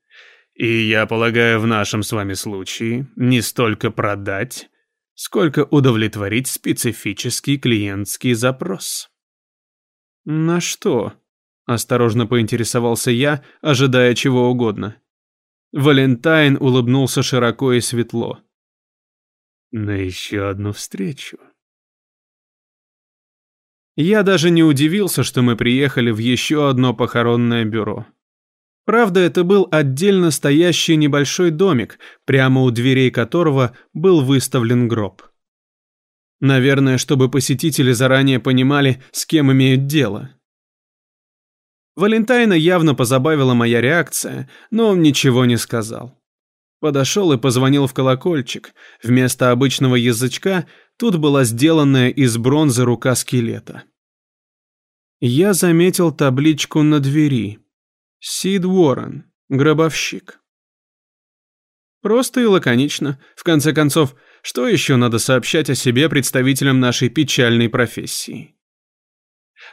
И я полагаю, в нашем с вами случае не столько продать, сколько удовлетворить специфический клиентский запрос. «На что?» – осторожно поинтересовался я, ожидая чего угодно. Валентайн улыбнулся широко и светло. «На еще одну встречу». Я даже не удивился, что мы приехали в еще одно похоронное бюро. Правда, это был отдельно стоящий небольшой домик, прямо у дверей которого был выставлен гроб. Наверное, чтобы посетители заранее понимали, с кем имеют дело. Валентайна явно позабавила моя реакция, но он ничего не сказал. Подошел и позвонил в колокольчик. Вместо обычного язычка тут была сделанная из бронзы рука скелета. Я заметил табличку на двери. Сид Уоррен, гробовщик. Просто и лаконично. В конце концов, что еще надо сообщать о себе представителям нашей печальной профессии?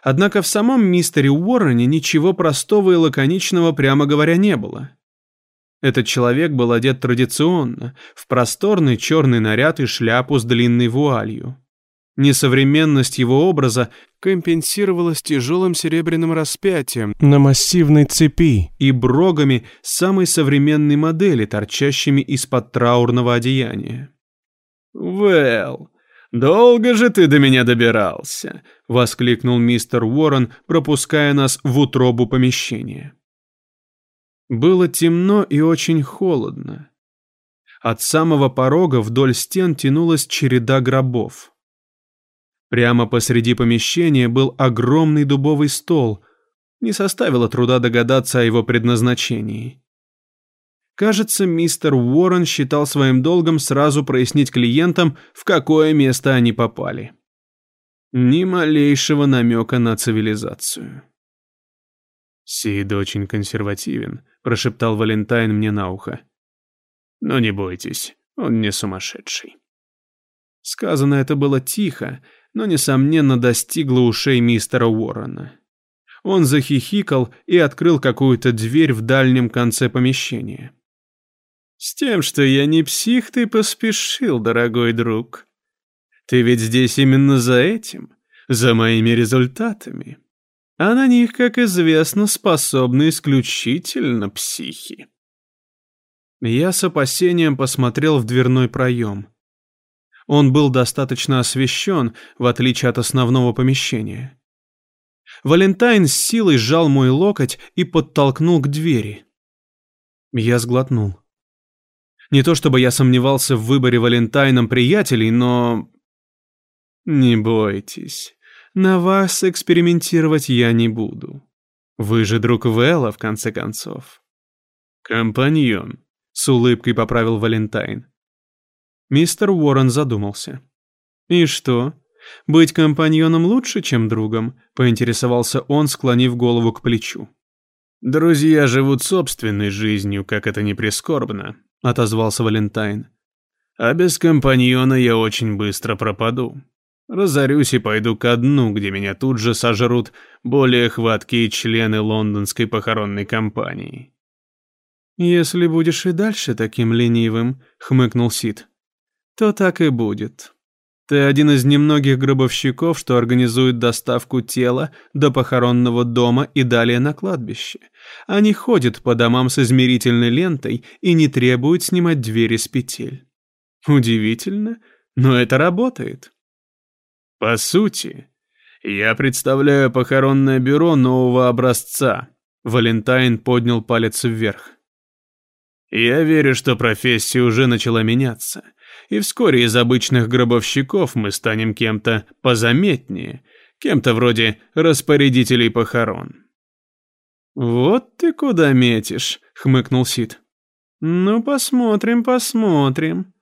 Однако в самом мистере Уоррене ничего простого и лаконичного, прямо говоря, не было. Этот человек был одет традиционно, в просторный черный наряд и шляпу с длинной вуалью. Несовременность его образа компенсировалась тяжелым серебряным распятием на массивной цепи и брогами самой современной модели, торчащими из-под траурного одеяния. «Вэлл, долго же ты до меня добирался!» — воскликнул мистер Уоррен, пропуская нас в утробу помещения. Было темно и очень холодно. От самого порога вдоль стен тянулась череда гробов. Прямо посреди помещения был огромный дубовый стол. Не составило труда догадаться о его предназначении. Кажется, мистер Уоррен считал своим долгом сразу прояснить клиентам, в какое место они попали. Ни малейшего намека на цивилизацию. «Сид очень консервативен», — прошептал Валентайн мне на ухо. «Но не бойтесь, он не сумасшедший». Сказано это было тихо, но, несомненно, достигло ушей мистера Уоррена. Он захихикал и открыл какую-то дверь в дальнем конце помещения. «С тем, что я не псих, ты поспешил, дорогой друг. Ты ведь здесь именно за этим, за моими результатами» а на них, как известно, способны исключительно психи. Я с опасением посмотрел в дверной проем. Он был достаточно освещен, в отличие от основного помещения. Валентайн с силой сжал мой локоть и подтолкнул к двери. Я сглотнул. Не то чтобы я сомневался в выборе Валентайном приятелей, но... Не бойтесь, на вас экспериментировать я не буду. Вы же друг Вэлла, в конце концов. Компаньон, с улыбкой поправил Валентайн. Мистер Уоррен задумался. И что? Быть компаньоном лучше, чем другом? Поинтересовался он, склонив голову к плечу. Друзья живут собственной жизнью, как это не прискорбно, отозвался Валентайн. А без компаньона я очень быстро пропаду. Разорюсь и пойду ко дну, где меня тут же сожрут более хваткие члены лондонской похоронной компании. «Если будешь и дальше таким ленивым», — хмыкнул Сид, — «то так и будет. Ты один из немногих гробовщиков, что организует доставку тела до похоронного дома и далее на кладбище. Они ходят по домам с измерительной лентой и не требуют снимать двери с петель. Удивительно, но это работает. По сути, я представляю похоронное бюро нового образца. Валентайн поднял палец вверх. Я верю, что профессия уже начала меняться, и вскоре из обычных гробовщиков мы станем кем-то позаметнее, кем-то вроде распорядителей похорон. «Вот ты куда метишь», — хмыкнул Сид. «Ну, посмотрим, посмотрим.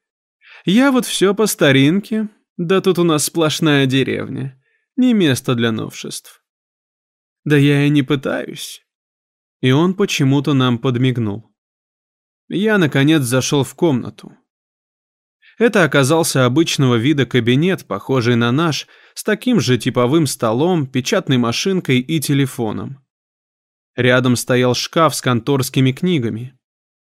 Я вот все по старинке, да тут у нас сплошная деревня, не место для новшеств. Да я и не пытаюсь». И он почему-то нам подмигнул. Я, наконец, зашел в комнату. Это оказался обычного вида кабинет, похожий на наш, с таким же типовым столом, печатной машинкой и телефоном. Рядом стоял шкаф с конторскими книгами.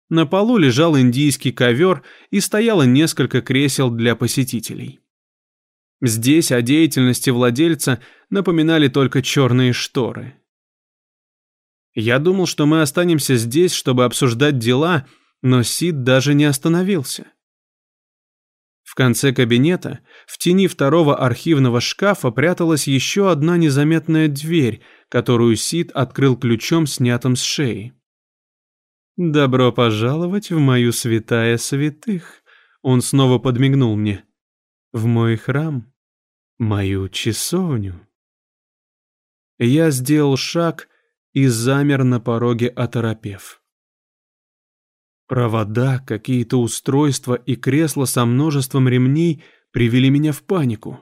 На полу лежал индийский ковер и стояло несколько кресел для посетителей. Здесь о деятельности владельца напоминали только черные шторы. Я думал, что мы останемся здесь, чтобы обсуждать дела, но Сид даже не остановился. В конце кабинета, в тени второго архивного шкафа, пряталась еще одна незаметная дверь, которую Сид открыл ключом, снятым с шеи. «Добро пожаловать в мою святая святых», — он снова подмигнул мне. «В мой храм, мою часовню». Я сделал шаг и замер на пороге, оторопев. Провода, какие-то устройства и кресла со множеством ремней привели меня в панику.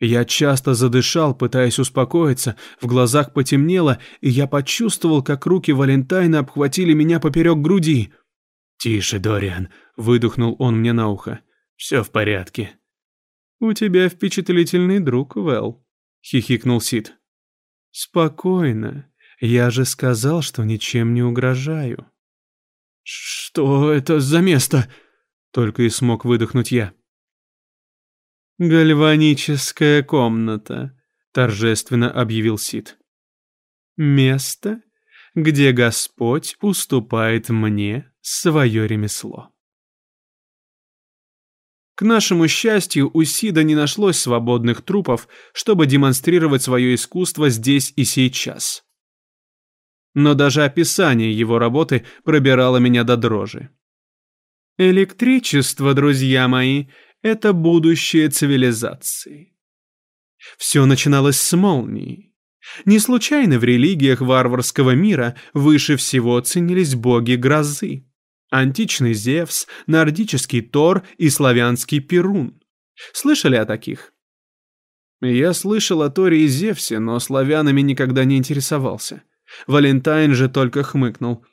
Я часто задышал, пытаясь успокоиться, в глазах потемнело, и я почувствовал, как руки Валентайна обхватили меня поперек груди. «Тише, Дориан», — выдохнул он мне на ухо. «Все в порядке». «У тебя впечатлительный друг, Вэл», — хихикнул Сид. «Спокойно. Я же сказал, что ничем не угрожаю». «Что это за место?» — только и смог выдохнуть я. «Гальваническая комната», — торжественно объявил Сид. «Место, где Господь уступает мне свое ремесло». К нашему счастью, у Сида не нашлось свободных трупов, чтобы демонстрировать свое искусство здесь и сейчас но даже описание его работы пробирало меня до дрожи. Электричество, друзья мои, это будущее цивилизации. Все начиналось с молнии. Не случайно в религиях варварского мира выше всего ценились боги грозы. Античный Зевс, нордический Тор и славянский Перун. Слышали о таких? Я слышал о Торе и Зевсе, но славянами никогда не интересовался. Валентайн же только хмыкнул.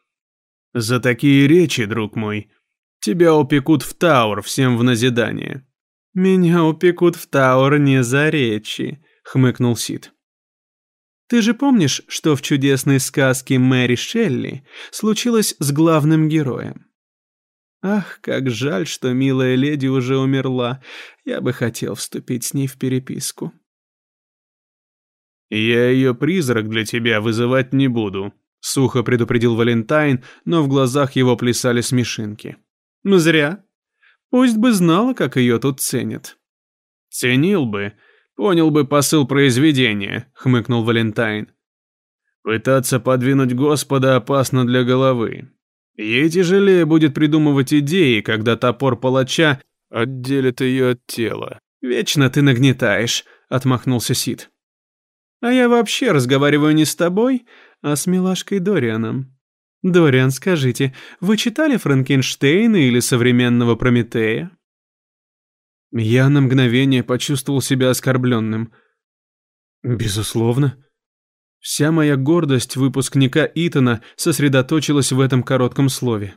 «За такие речи, друг мой, тебя упекут в Тауэр всем в назидание». «Меня упекут в Тауэр не за речи», — хмыкнул Сид. «Ты же помнишь, что в чудесной сказке Мэри Шелли случилось с главным героем? Ах, как жаль, что милая леди уже умерла. Я бы хотел вступить с ней в переписку». «Я ее призрак для тебя вызывать не буду», — сухо предупредил Валентайн, но в глазах его плясали смешинки. «Ну зря. Пусть бы знала, как ее тут ценят». «Ценил бы, понял бы посыл произведения», — хмыкнул Валентайн. «Пытаться подвинуть Господа опасно для головы. Ей тяжелее будет придумывать идеи, когда топор палача отделит ее от тела». «Вечно ты нагнетаешь», — отмахнулся Сид. А я вообще разговариваю не с тобой, а с милашкой Дорианом. Дориан, скажите, вы читали Франкенштейна или современного Прометея? Я на мгновение почувствовал себя оскорбленным. Безусловно. Вся моя гордость выпускника Итана сосредоточилась в этом коротком слове.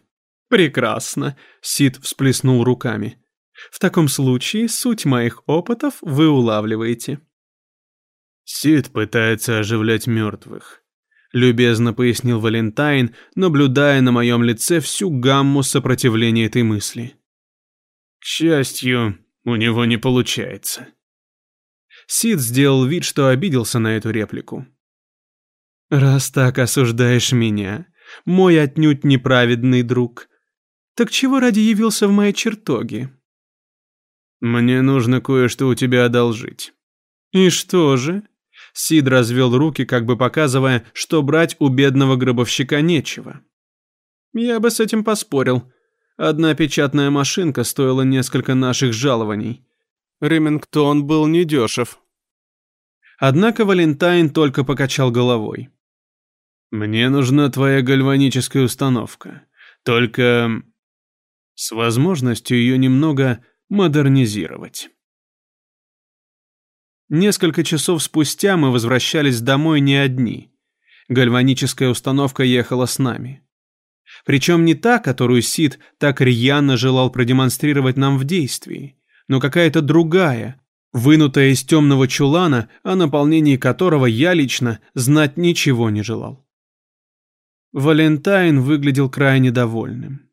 «Прекрасно», — Сид всплеснул руками. «В таком случае суть моих опытов вы улавливаете». Сид пытается оживлять мертвых. Любезно пояснил Валентайн, наблюдая на моем лице всю гамму сопротивления этой мысли. К счастью, У него не получается. Сид сделал вид, что обиделся на эту реплику. «Раз так осуждаешь меня, мой отнюдь неправедный друг, так чего ради явился в мои чертоги?» «Мне нужно кое-что у тебя одолжить». «И что же?» Сид развел руки, как бы показывая, что брать у бедного гробовщика нечего. «Я бы с этим поспорил. Одна печатная машинка стоила несколько наших жалований. Ремингтон был недешев». Однако Валентайн только покачал головой. «Мне нужна твоя гальваническая установка. Только с возможностью ее немного модернизировать». Несколько часов спустя мы возвращались домой не одни. Гальваническая установка ехала с нами. Причем не та, которую Сид так рьяно желал продемонстрировать нам в действии, но какая-то другая, вынутая из темного чулана, о наполнении которого я лично знать ничего не желал. Валентайн выглядел крайне довольным.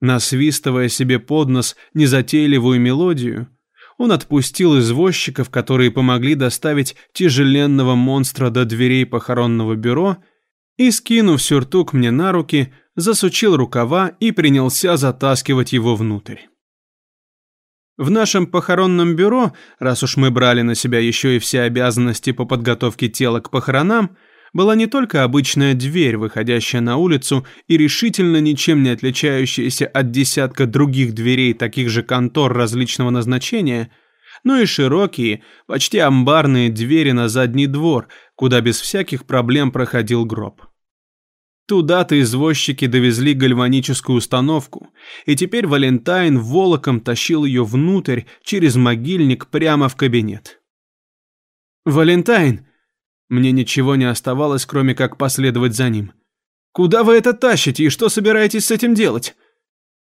Насвистывая себе под нос незатейливую мелодию, он отпустил извозчиков, которые помогли доставить тяжеленного монстра до дверей похоронного бюро, и, скинув сюртук мне на руки, засучил рукава и принялся затаскивать его внутрь. В нашем похоронном бюро, раз уж мы брали на себя еще и все обязанности по подготовке тела к похоронам, была не только обычная дверь, выходящая на улицу и решительно ничем не отличающаяся от десятка других дверей таких же контор различного назначения, но и широкие, почти амбарные двери на задний двор, куда без всяких проблем проходил гроб. Туда-то извозчики довезли гальваническую установку, и теперь Валентайн волоком тащил ее внутрь через могильник прямо в кабинет. «Валентайн!» Мне ничего не оставалось, кроме как последовать за ним. «Куда вы это тащите и что собираетесь с этим делать?»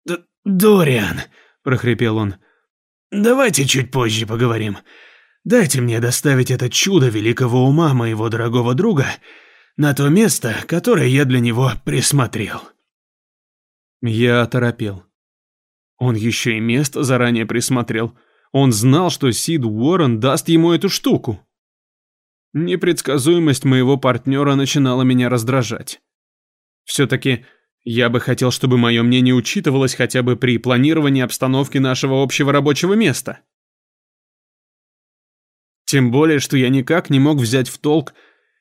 Д «Дориан», — прохрипел он, — «давайте чуть позже поговорим. Дайте мне доставить это чудо великого ума моего дорогого друга на то место, которое я для него присмотрел». Я оторопел. Он еще и место заранее присмотрел. Он знал, что Сид Уоррен даст ему эту штуку. Непредсказуемость моего партнера начинала меня раздражать. Все-таки я бы хотел, чтобы мое мнение учитывалось хотя бы при планировании обстановки нашего общего рабочего места. Тем более, что я никак не мог взять в толк,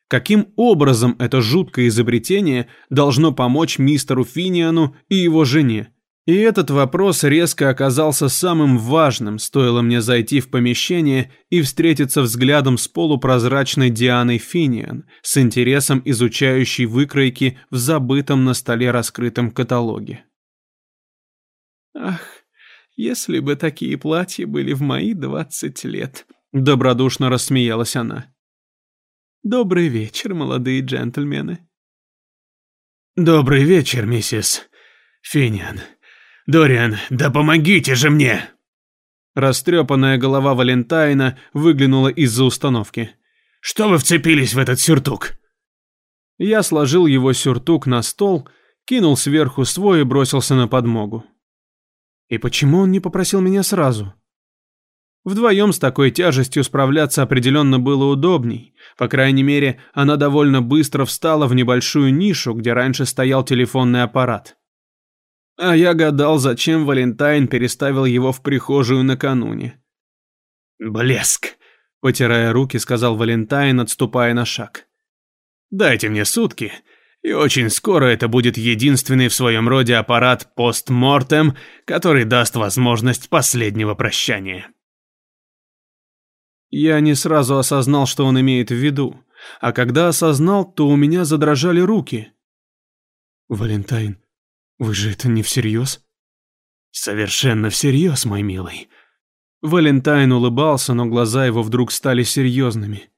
каким образом это жуткое изобретение должно помочь мистеру Финиану и его жене. И этот вопрос резко оказался самым важным, стоило мне зайти в помещение и встретиться взглядом с полупрозрачной Дианой Финиан, с интересом изучающей выкройки в забытом на столе раскрытом каталоге. «Ах, если бы такие платья были в мои двадцать лет», — добродушно рассмеялась она. «Добрый вечер, молодые джентльмены». «Добрый вечер, миссис Финиан», «Дориан, да помогите же мне!» Растрепанная голова Валентайна выглянула из-за установки. «Что вы вцепились в этот сюртук?» Я сложил его сюртук на стол, кинул сверху свой и бросился на подмогу. И почему он не попросил меня сразу? Вдвоем с такой тяжестью справляться определенно было удобней. По крайней мере, она довольно быстро встала в небольшую нишу, где раньше стоял телефонный аппарат. А я гадал, зачем Валентайн переставил его в прихожую накануне. «Блеск!» – потирая руки, сказал Валентайн, отступая на шаг. «Дайте мне сутки, и очень скоро это будет единственный в своем роде аппарат постмортем, который даст возможность последнего прощания». Я не сразу осознал, что он имеет в виду, а когда осознал, то у меня задрожали руки. «Валентайн, вы же это не всерьез? Совершенно всерьез, мой милый. Валентайн улыбался, но глаза его вдруг стали серьезными.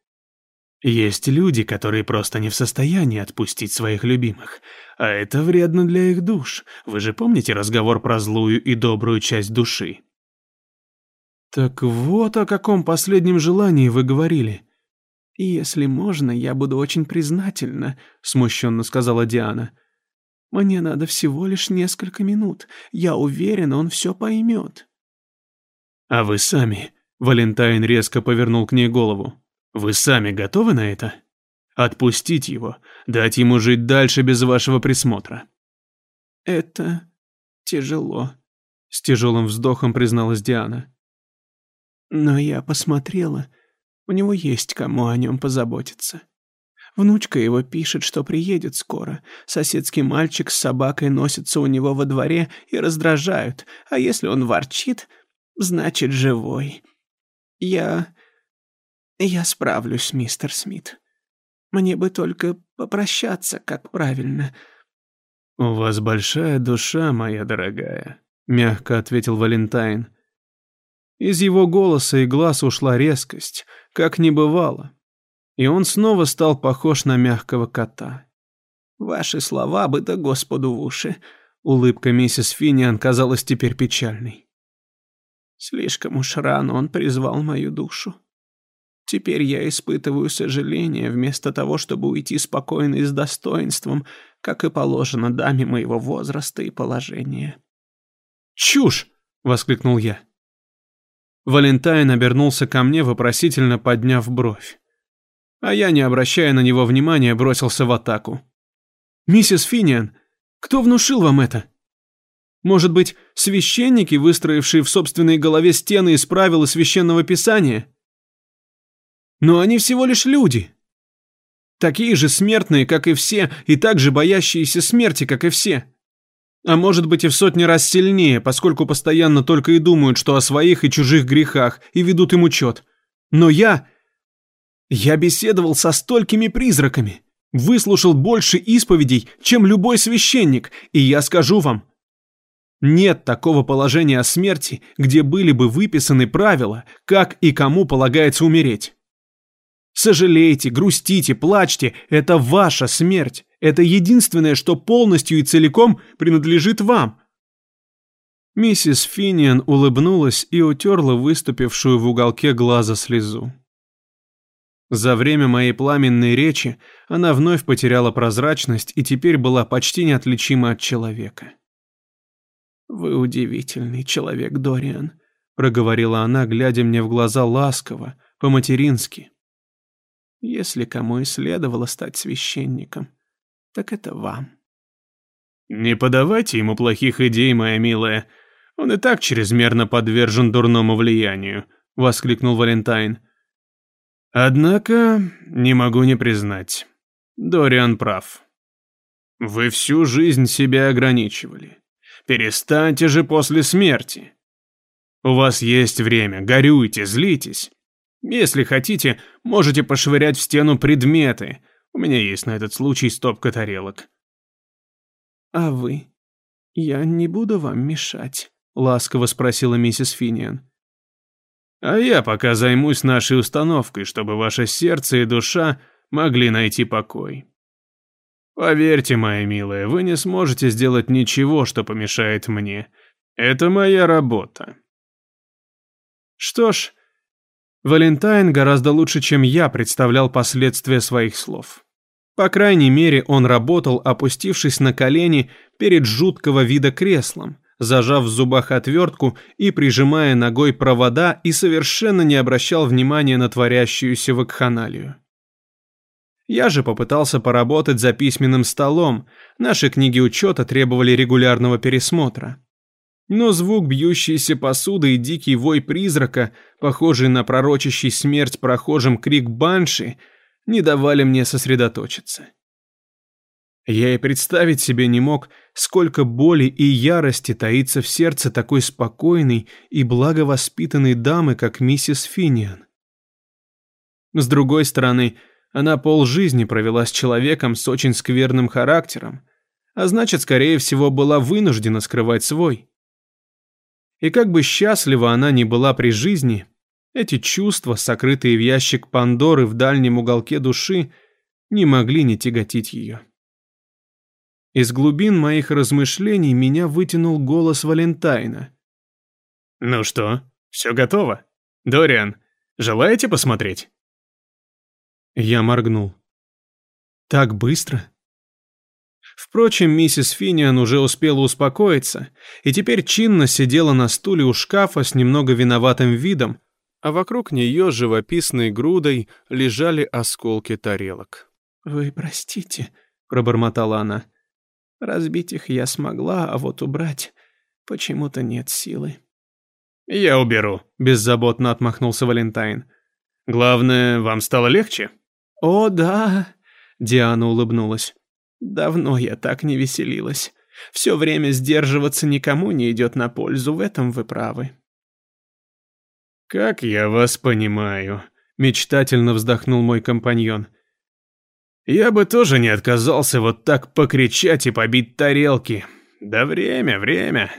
Есть люди, которые просто не в состоянии отпустить своих любимых, а это вредно для их душ. Вы же помните разговор про злую и добрую часть души? Так вот о каком последнем желании вы говорили. Если можно, я буду очень признательна, смущенно сказала Диана. Мне надо всего лишь несколько минут. Я уверена, он все поймет». А вы сами, Валентайн резко повернул к ней голову. Вы сами готовы на это? Отпустить его, дать ему жить дальше без вашего присмотра. Это тяжело, с тяжелым вздохом призналась Диана. Но я посмотрела, у него есть кому о нем позаботиться. Внучка его пишет, что приедет скоро. Соседский мальчик с собакой носится у него во дворе и раздражают, а если он ворчит, значит живой. Я... я справлюсь, мистер Смит. Мне бы только попрощаться, как правильно. «У вас большая душа, моя дорогая», — мягко ответил Валентайн. Из его голоса и глаз ушла резкость, как не бывало. И он снова стал похож на мягкого кота. «Ваши слова бы да Господу в уши», — улыбка миссис Финиан казалась теперь печальной. «Слишком уж рано он призвал мою душу. Теперь я испытываю сожаление вместо того, чтобы уйти спокойно и с достоинством, как и положено даме моего возраста и положения». «Чушь!» — воскликнул я. Валентайн обернулся ко мне, вопросительно подняв бровь. А я, не обращая на него внимания, бросился в атаку. «Миссис Финиан, кто внушил вам это? Может быть, священники, выстроившие в собственной голове стены из правил священного писания? Но они всего лишь люди. Такие же смертные, как и все, и так же боящиеся смерти, как и все а может быть и в сотни раз сильнее, поскольку постоянно только и думают, что о своих и чужих грехах, и ведут им учет. Но я... Я беседовал со столькими призраками, выслушал больше исповедей, чем любой священник, и я скажу вам, нет такого положения о смерти, где были бы выписаны правила, как и кому полагается умереть. Сожалейте, грустите, плачьте – это ваша смерть. Это единственное, что полностью и целиком принадлежит вам. Миссис Финиан улыбнулась и утерла выступившую в уголке глаза слезу. За время моей пламенной речи она вновь потеряла прозрачность и теперь была почти неотличима от человека. «Вы удивительный человек, Дориан», — проговорила она, глядя мне в глаза ласково, по-матерински. Если кому и следовало стать священником, так это вам. Не подавайте ему плохих идей, моя милая. Он и так чрезмерно подвержен дурному влиянию, воскликнул Валентайн. Однако не могу не признать. Дориан прав. Вы всю жизнь себя ограничивали. Перестаньте же после смерти. У вас есть время, горюйте, злитесь. Если хотите, можете пошвырять в стену предметы. У меня есть на этот случай стопка тарелок. А вы? Я не буду вам мешать, ласково спросила миссис Финиан. А я пока займусь нашей установкой, чтобы ваше сердце и душа могли найти покой. Поверьте, моя милая, вы не сможете сделать ничего, что помешает мне. Это моя работа. Что ж, Валентайн гораздо лучше, чем я представлял последствия своих слов. По крайней мере, он работал, опустившись на колени перед жуткого вида креслом, зажав в зубах отвертку и прижимая ногой провода и совершенно не обращал внимания на творящуюся вакханалию. Я же попытался поработать за письменным столом, наши книги учета требовали регулярного пересмотра. Но звук бьющейся посуды и дикий вой призрака, похожий на пророчащий смерть прохожим крик банши, не давали мне сосредоточиться. Я и представить себе не мог, сколько боли и ярости таится в сердце такой спокойной и благовоспитанной дамы, как миссис Финиан. С другой стороны, она полжизни провела с человеком с очень скверным характером, а значит, скорее всего, была вынуждена скрывать свой. И как бы счастлива она ни была при жизни, эти чувства, сокрытые в ящик Пандоры в дальнем уголке души, не могли не тяготить ее. Из глубин моих размышлений меня вытянул голос Валентайна. «Ну что, все готово? Дориан, желаете посмотреть?» Я моргнул. «Так быстро?» Впрочем, миссис Финиан уже успела успокоиться и теперь чинно сидела на стуле у шкафа с немного виноватым видом, а вокруг нее живописной грудой лежали осколки тарелок. «Вы простите», — пробормотала она. «Разбить их я смогла, а вот убрать почему-то нет силы». «Я уберу», — беззаботно отмахнулся Валентайн. «Главное, вам стало легче?» «О, да», — Диана улыбнулась. Давно я так не веселилась. Все время сдерживаться никому не идет на пользу, в этом вы правы. «Как я вас понимаю», — мечтательно вздохнул мой компаньон. «Я бы тоже не отказался вот так покричать и побить тарелки. Да время, время.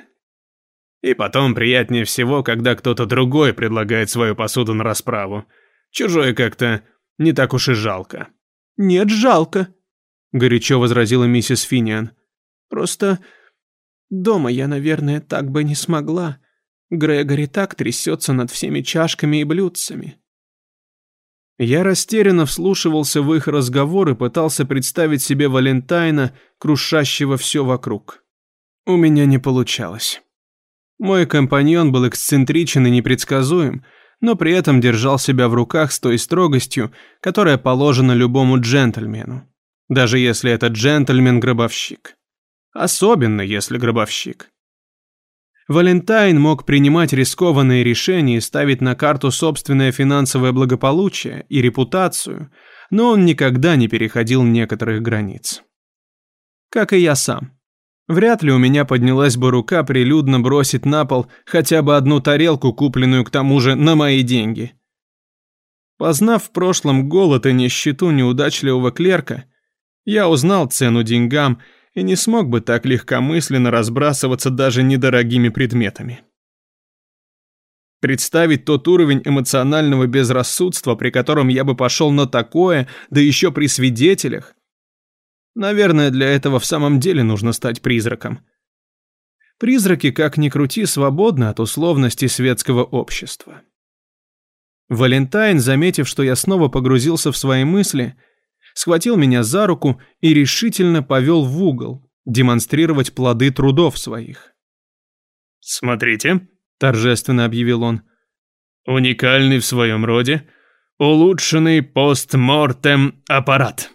И потом приятнее всего, когда кто-то другой предлагает свою посуду на расправу. Чужое как-то не так уж и жалко». «Нет, жалко», горячо возразила миссис Финиан. Просто дома я, наверное, так бы не смогла. Грегори так трясется над всеми чашками и блюдцами. Я растерянно вслушивался в их разговор и пытался представить себе Валентайна, крушащего все вокруг. У меня не получалось. Мой компаньон был эксцентричен и непредсказуем, но при этом держал себя в руках с той строгостью, которая положена любому джентльмену даже если это джентльмен-гробовщик. Особенно, если гробовщик. Валентайн мог принимать рискованные решения и ставить на карту собственное финансовое благополучие и репутацию, но он никогда не переходил некоторых границ. Как и я сам. Вряд ли у меня поднялась бы рука прилюдно бросить на пол хотя бы одну тарелку, купленную к тому же на мои деньги. Познав в прошлом голод и нищету неудачливого клерка, я узнал цену деньгам и не смог бы так легкомысленно разбрасываться даже недорогими предметами. Представить тот уровень эмоционального безрассудства, при котором я бы пошел на такое, да еще при свидетелях. Наверное, для этого в самом деле нужно стать призраком. Призраки, как ни крути, свободны от условностей светского общества. Валентайн, заметив, что я снова погрузился в свои мысли, схватил меня за руку и решительно повел в угол, демонстрировать плоды трудов своих. «Смотрите», – торжественно объявил он, – «уникальный в своем роде, улучшенный постмортем аппарат».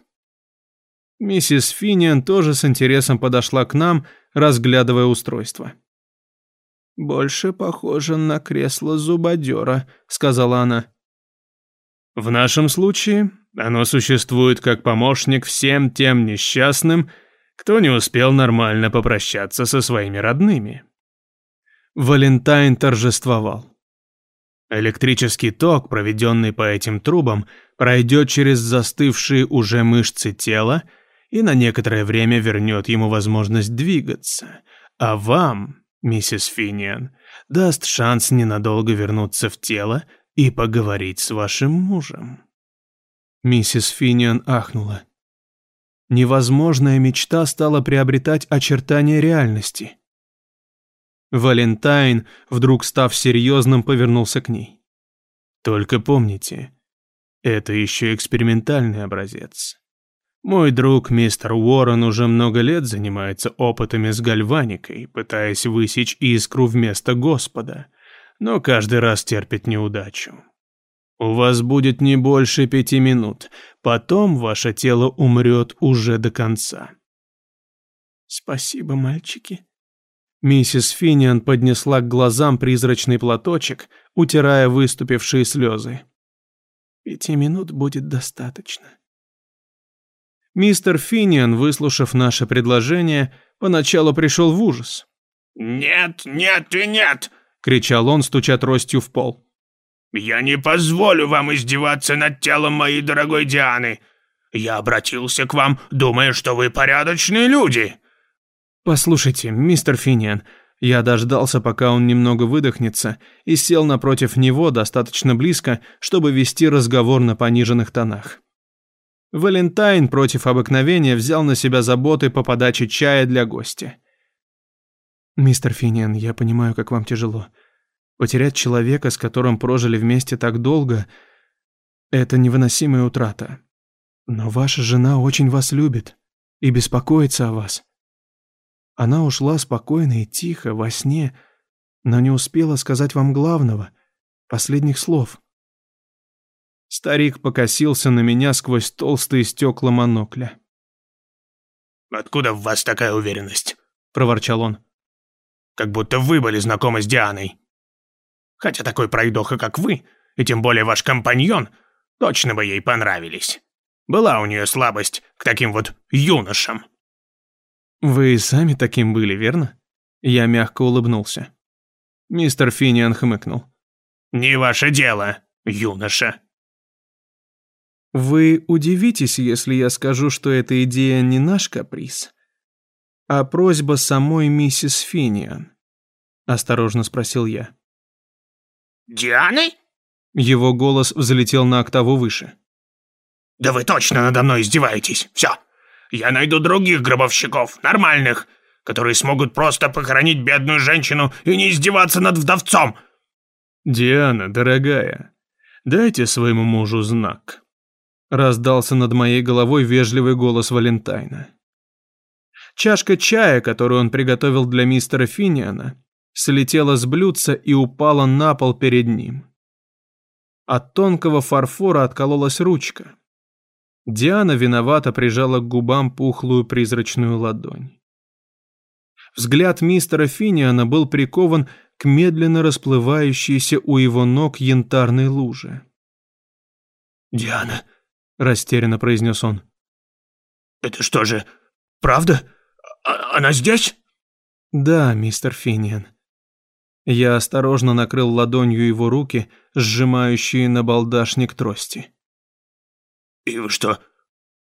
Миссис Финиан тоже с интересом подошла к нам, разглядывая устройство. «Больше похоже на кресло зубодера», — сказала она. «В нашем случае оно существует как помощник всем тем несчастным, кто не успел нормально попрощаться со своими родными. Валентайн торжествовал. Электрический ток, проведенный по этим трубам, пройдет через застывшие уже мышцы тела и на некоторое время вернет ему возможность двигаться. А вам, миссис Финиан, даст шанс ненадолго вернуться в тело и поговорить с вашим мужем. Миссис Финиан ахнула. Невозможная мечта стала приобретать очертания реальности. Валентайн, вдруг став серьезным, повернулся к ней. «Только помните, это еще экспериментальный образец. Мой друг мистер Уоррен уже много лет занимается опытами с гальваникой, пытаясь высечь искру вместо Господа, но каждый раз терпит неудачу. У вас будет не больше пяти минут. Потом ваше тело умрет уже до конца. Спасибо, мальчики. Миссис Финиан поднесла к глазам призрачный платочек, утирая выступившие слезы. Пяти минут будет достаточно. Мистер Финиан, выслушав наше предложение, поначалу пришел в ужас. «Нет, нет и нет!» — кричал он, стуча тростью в пол. «Я не позволю вам издеваться над телом моей дорогой Дианы. Я обратился к вам, думая, что вы порядочные люди». «Послушайте, мистер Финиан, я дождался, пока он немного выдохнется, и сел напротив него достаточно близко, чтобы вести разговор на пониженных тонах. Валентайн против обыкновения взял на себя заботы по подаче чая для гостя. «Мистер Финиан, я понимаю, как вам тяжело. Потерять человека, с которым прожили вместе так долго, это невыносимая утрата. Но ваша жена очень вас любит. и беспокоится о вас. Она ушла спокойно и тихо, во сне, но не успела сказать вам главного, последних слов. Старик покосился на меня сквозь толстые стекла монокля. «Откуда в вас такая уверенность?» — проворчал он. «Как будто вы были знакомы с Дианой. Хотя такой пройдоха, как вы, и тем более ваш компаньон, точно бы ей понравились. Была у нее слабость к таким вот юношам». «Вы сами таким были, верно?» Я мягко улыбнулся. Мистер Финиан хмыкнул. «Не ваше дело, юноша». «Вы удивитесь, если я скажу, что эта идея не наш каприз, а просьба самой миссис Финиан?» Осторожно спросил я. «Дианы?» Его голос взлетел на октаву выше. «Да вы точно надо мной издеваетесь. Все. Я найду других гробовщиков, нормальных, которые смогут просто похоронить бедную женщину и не издеваться над вдовцом». «Диана, дорогая, дайте своему мужу знак», — раздался над моей головой вежливый голос Валентайна. Чашка чая, которую он приготовил для мистера Финиана, слетела с блюдца и упала на пол перед ним. От тонкого фарфора откололась ручка. Диана виновато прижала к губам пухлую призрачную ладонь. Взгляд мистера Финиана был прикован к медленно расплывающейся у его ног янтарной луже. «Диана», — растерянно произнес он. «Это что же, правда? А она здесь?» «Да, мистер Финиан». Я осторожно накрыл ладонью его руки, сжимающие на балдашник трости. «И вы что,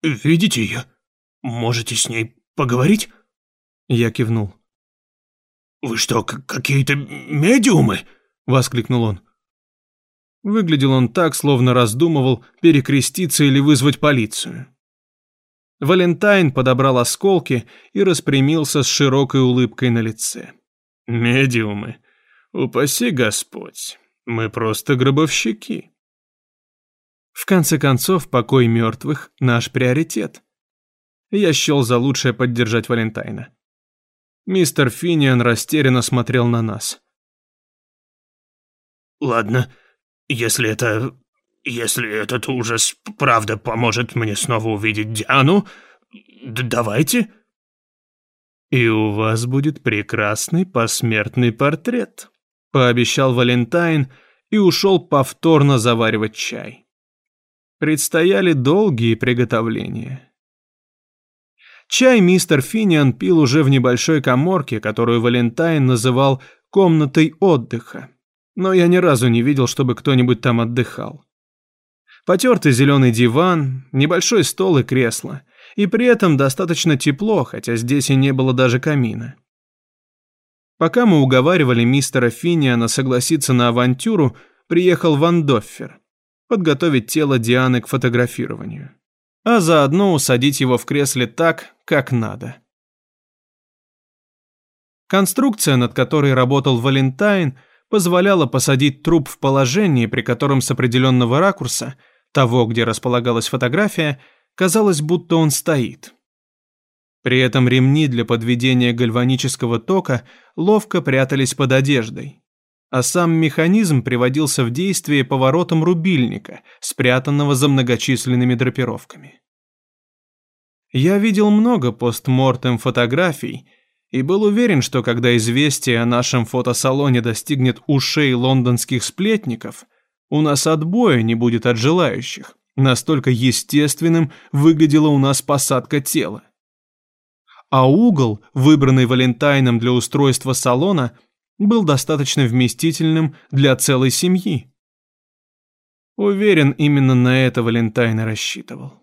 видите ее? Можете с ней поговорить?» Я кивнул. «Вы что, какие-то медиумы?» — воскликнул он. Выглядел он так, словно раздумывал, перекреститься или вызвать полицию. Валентайн подобрал осколки и распрямился с широкой улыбкой на лице. «Медиумы? Упаси Господь, мы просто гробовщики». В конце концов, покой мертвых – наш приоритет. Я счел за лучшее поддержать Валентайна. Мистер Финиан растерянно смотрел на нас. «Ладно, если это... если этот ужас правда поможет мне снова увидеть Диану, давайте». «И у вас будет прекрасный посмертный портрет», – пообещал Валентайн и ушел повторно заваривать чай. Предстояли долгие приготовления. Чай мистер Финиан пил уже в небольшой коморке, которую Валентайн называл «комнатой отдыха», но я ни разу не видел, чтобы кто-нибудь там отдыхал. Потертый зеленый диван, небольшой стол и кресло, и при этом достаточно тепло, хотя здесь и не было даже камина. Пока мы уговаривали мистера Финиана согласиться на авантюру, приехал Ван Доффер подготовить тело Дианы к фотографированию, а заодно усадить его в кресле так, как надо. Конструкция, над которой работал Валентайн, позволяла посадить труп в положении, при котором с определенного ракурса, того, где располагалась фотография, казалось, будто он стоит. При этом ремни для подведения гальванического тока ловко прятались под одеждой а сам механизм приводился в действие поворотом рубильника, спрятанного за многочисленными драпировками. Я видел много постмортем фотографий и был уверен, что когда известие о нашем фотосалоне достигнет ушей лондонских сплетников, у нас отбоя не будет от желающих. Настолько естественным выглядела у нас посадка тела. А угол, выбранный Валентайном для устройства салона, был достаточно вместительным для целой семьи. Уверен, именно на это Валентайн рассчитывал.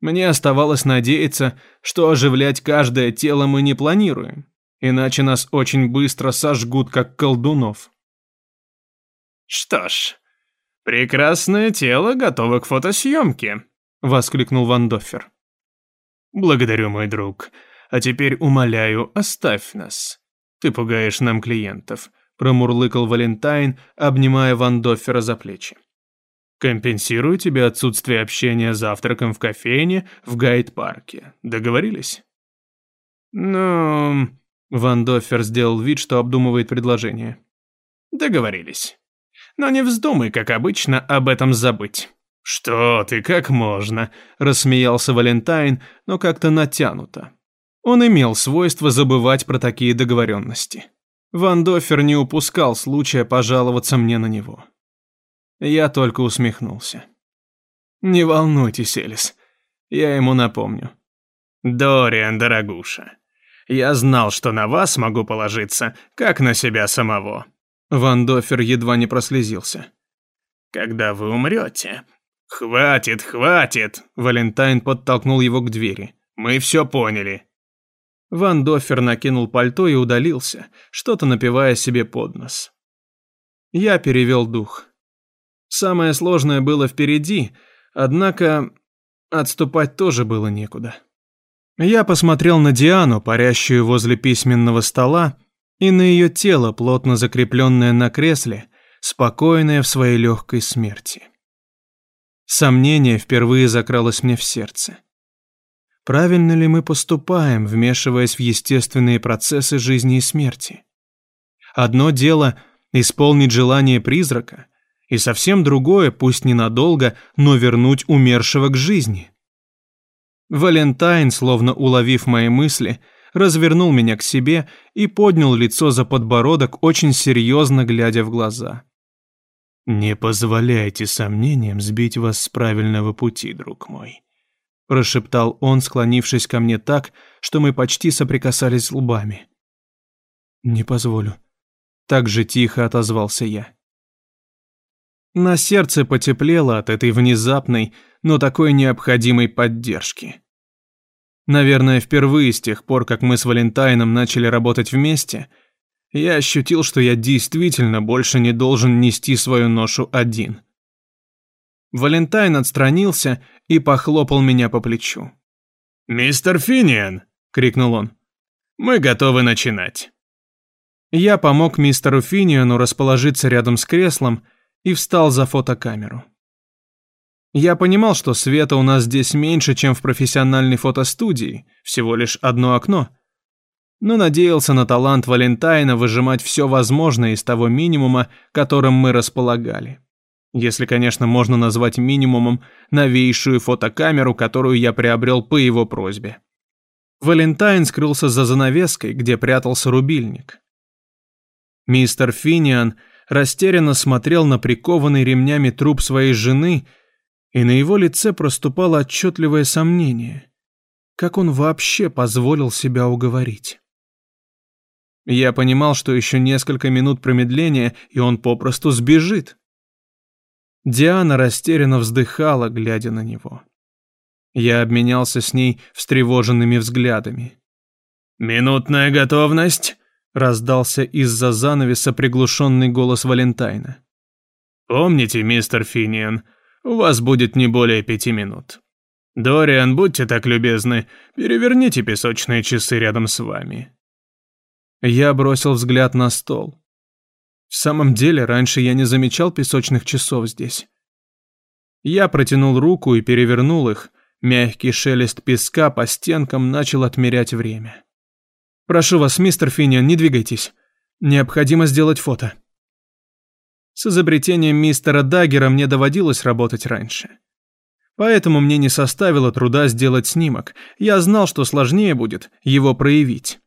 Мне оставалось надеяться, что оживлять каждое тело мы не планируем, иначе нас очень быстро сожгут, как колдунов. «Что ж, прекрасное тело готово к фотосъемке», — воскликнул Ван Доффер. «Благодарю, мой друг. А теперь умоляю, оставь нас. Ты пугаешь нам клиентов», – промурлыкал Валентайн, обнимая Ван Доффера за плечи. Компенсирую тебе отсутствие общения завтраком в кофейне в Гайд-парке. Договорились? Ну... Ван Доффер сделал вид, что обдумывает предложение. Договорились. Но не вздумай, как обычно, об этом забыть. «Что ты, как можно?» – рассмеялся Валентайн, но как-то натянуто. Он имел свойство забывать про такие договоренности. Ван Доффер не упускал случая пожаловаться мне на него. Я только усмехнулся. «Не волнуйтесь, Элис, я ему напомню». «Дориан, дорогуша, я знал, что на вас могу положиться, как на себя самого». Ван Доффер едва не прослезился. «Когда вы умрете, «Хватит, хватит!» Валентайн подтолкнул его к двери. «Мы все поняли». Ван Доффер накинул пальто и удалился, что-то напивая себе под нос. Я перевел дух. Самое сложное было впереди, однако отступать тоже было некуда. Я посмотрел на Диану, парящую возле письменного стола, и на ее тело, плотно закрепленное на кресле, спокойное в своей легкой смерти. Сомнение впервые закралось мне в сердце. Правильно ли мы поступаем, вмешиваясь в естественные процессы жизни и смерти? Одно дело – исполнить желание призрака, и совсем другое, пусть ненадолго, но вернуть умершего к жизни. Валентайн, словно уловив мои мысли, развернул меня к себе и поднял лицо за подбородок, очень серьезно глядя в глаза. «Не позволяйте сомнениям сбить вас с правильного пути, друг мой», прошептал он, склонившись ко мне так, что мы почти соприкасались лбами. «Не позволю», — так же тихо отозвался я. На сердце потеплело от этой внезапной, но такой необходимой поддержки. Наверное, впервые с тех пор, как мы с Валентайном начали работать вместе — я ощутил, что я действительно больше не должен нести свою ношу один. Валентайн отстранился и похлопал меня по плечу. «Мистер Финиан!» — крикнул он. «Мы готовы начинать». Я помог мистеру Финиану расположиться рядом с креслом и встал за фотокамеру. Я понимал, что света у нас здесь меньше, чем в профессиональной фотостудии, всего лишь одно окно — но надеялся на талант Валентайна выжимать все возможное из того минимума, которым мы располагали. Если, конечно, можно назвать минимумом новейшую фотокамеру, которую я приобрел по его просьбе. Валентайн скрылся за занавеской, где прятался рубильник. Мистер Финиан растерянно смотрел на прикованный ремнями труп своей жены, и на его лице проступало отчетливое сомнение. Как он вообще позволил себя уговорить? Я понимал, что еще несколько минут промедления, и он попросту сбежит. Диана растерянно вздыхала, глядя на него. Я обменялся с ней встревоженными взглядами. «Минутная готовность!» — раздался из-за занавеса приглушенный голос Валентайна. «Помните, мистер Финиан, у вас будет не более пяти минут. Дориан, будьте так любезны, переверните песочные часы рядом с вами. Я бросил взгляд на стол. В самом деле, раньше я не замечал песочных часов здесь. Я протянул руку и перевернул их. Мягкий шелест песка по стенкам начал отмерять время. «Прошу вас, мистер Финиан, не двигайтесь. Необходимо сделать фото». С изобретением мистера Даггера мне доводилось работать раньше. Поэтому мне не составило труда сделать снимок. Я знал, что сложнее будет его проявить.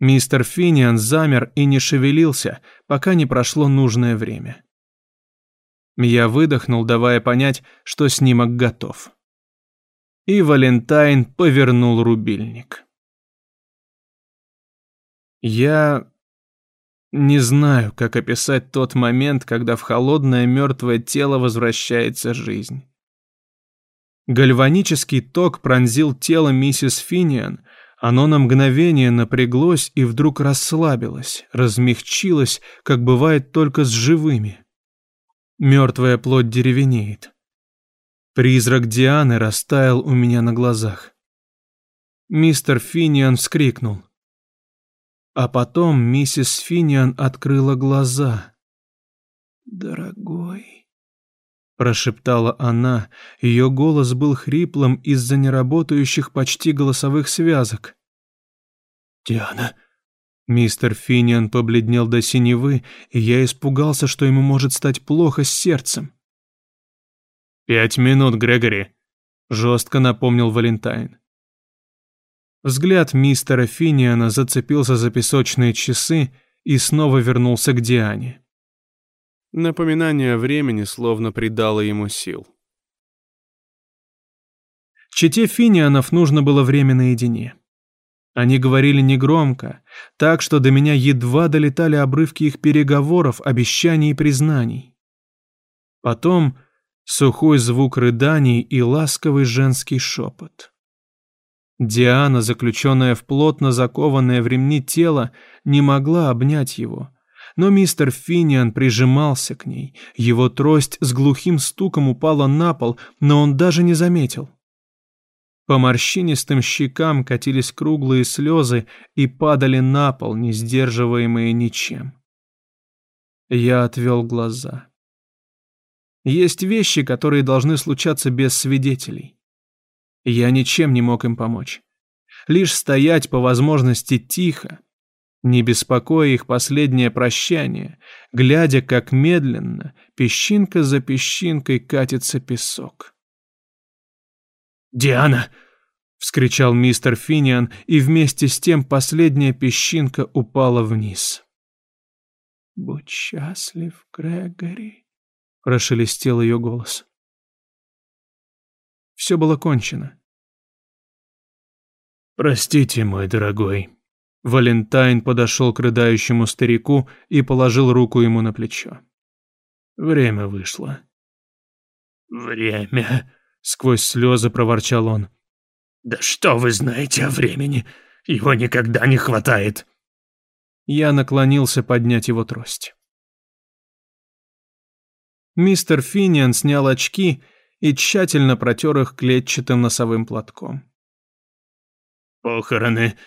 Мистер Финиан замер и не шевелился, пока не прошло нужное время. Я выдохнул, давая понять, что снимок готов. И Валентайн повернул рубильник. Я не знаю, как описать тот момент, когда в холодное мертвое тело возвращается жизнь. Гальванический ток пронзил тело миссис Финиан, оно на мгновение напряглось и вдруг расслабилось, размягчилось, как бывает только с живыми. Мертвая плоть деревенеет. Призрак Дианы растаял у меня на глазах. Мистер Финиан вскрикнул. А потом миссис Финиан открыла глаза. «Дорогой», прошептала она. Ее голос был хриплым из-за неработающих почти голосовых связок. «Диана...» Мистер Финиан побледнел до синевы, и я испугался, что ему может стать плохо с сердцем. «Пять минут, Грегори», — жестко напомнил Валентайн. Взгляд мистера Финиана зацепился за песочные часы и снова вернулся к Диане. Напоминание о времени словно придало ему сил. Чете Финианов нужно было время наедине. Они говорили негромко, так что до меня едва долетали обрывки их переговоров, обещаний и признаний. Потом сухой звук рыданий и ласковый женский шепот. Диана, заключенная в плотно закованное в ремни тело, не могла обнять его, но мистер Финиан прижимался к ней. Его трость с глухим стуком упала на пол, но он даже не заметил. По морщинистым щекам катились круглые слезы и падали на пол, не сдерживаемые ничем. Я отвел глаза. Есть вещи, которые должны случаться без свидетелей. Я ничем не мог им помочь. Лишь стоять по возможности тихо, не беспокоя их последнее прощание, глядя, как медленно, песчинка за песчинкой катится песок. «Диана!» — вскричал мистер Финиан, и вместе с тем последняя песчинка упала вниз. «Будь счастлив, Грегори», — прошелестел ее голос. Все было кончено. «Простите, мой дорогой». Валентайн подошел к рыдающему старику и положил руку ему на плечо. Время вышло. «Время?» Сквозь слезы проворчал он. «Да что вы знаете о времени? Его никогда не хватает!» Я наклонился поднять его трость. Мистер Финиан снял очки и тщательно протер их клетчатым носовым платком. «Похороны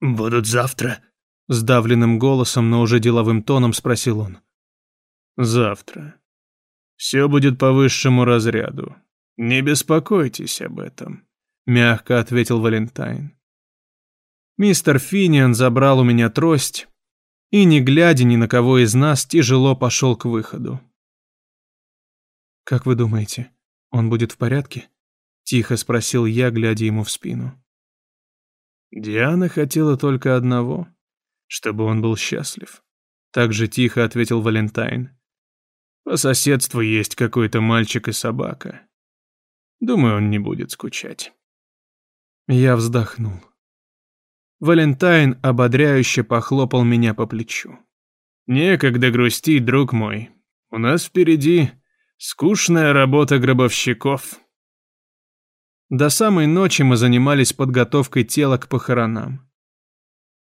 будут завтра?» Сдавленным голосом, но уже деловым тоном спросил он. «Завтра. Все будет по высшему разряду. «Не беспокойтесь об этом», — мягко ответил Валентайн. Мистер Финиан забрал у меня трость и, не глядя ни на кого из нас, тяжело пошел к выходу. «Как вы думаете, он будет в порядке?» — тихо спросил я, глядя ему в спину. Диана хотела только одного — чтобы он был счастлив. Так же тихо ответил Валентайн. По соседству есть какой-то мальчик и собака. Думаю, он не будет скучать. Я вздохнул. Валентайн ободряюще похлопал меня по плечу. «Некогда грустить, друг мой. У нас впереди скучная работа гробовщиков». До самой ночи мы занимались подготовкой тела к похоронам.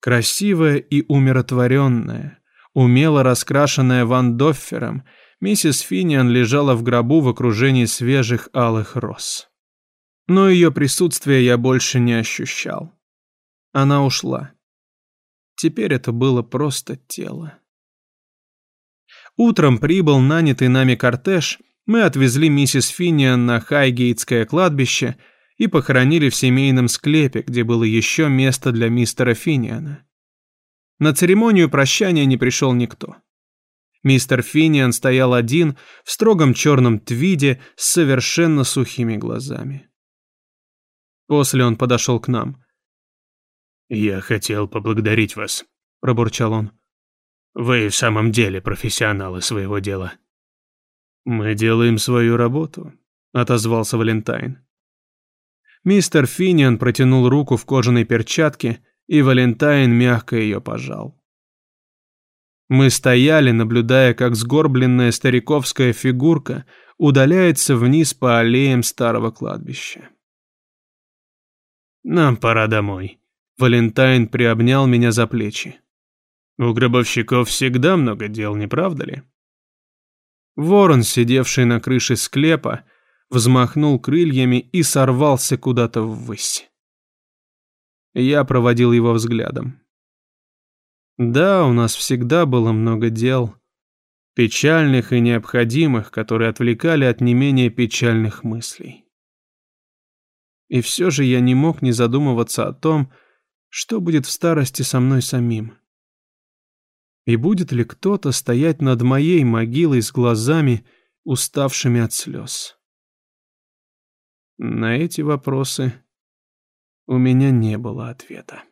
Красивая и умиротворенная, умело раскрашенная Ван Доффером – Миссис Финиан лежала в гробу в окружении свежих алых роз. Но ее присутствие я больше не ощущал. Она ушла. Теперь это было просто тело. Утром прибыл нанятый нами кортеж, мы отвезли миссис Финиан на Хайгейтское кладбище и похоронили в семейном склепе, где было еще место для мистера Финиана. На церемонию прощания не пришел никто. Мистер Финиан стоял один в строгом черном твиде с совершенно сухими глазами. После он подошел к нам. «Я хотел поблагодарить вас», — пробурчал он. «Вы в самом деле профессионалы своего дела». «Мы делаем свою работу», — отозвался Валентайн. Мистер Финиан протянул руку в кожаной перчатке, и Валентайн мягко ее пожал. Мы стояли, наблюдая, как сгорбленная стариковская фигурка удаляется вниз по аллеям старого кладбища. «Нам пора домой». Валентайн приобнял меня за плечи. «У гробовщиков всегда много дел, не правда ли?» Ворон, сидевший на крыше склепа, взмахнул крыльями и сорвался куда-то ввысь. Я проводил его взглядом. Да, у нас всегда было много дел. Печальных и необходимых, которые отвлекали от не менее печальных мыслей. И все же я не мог не задумываться о том, что будет в старости со мной самим. И будет ли кто-то стоять над моей могилой с глазами, уставшими от слез? На эти вопросы у меня не было ответа.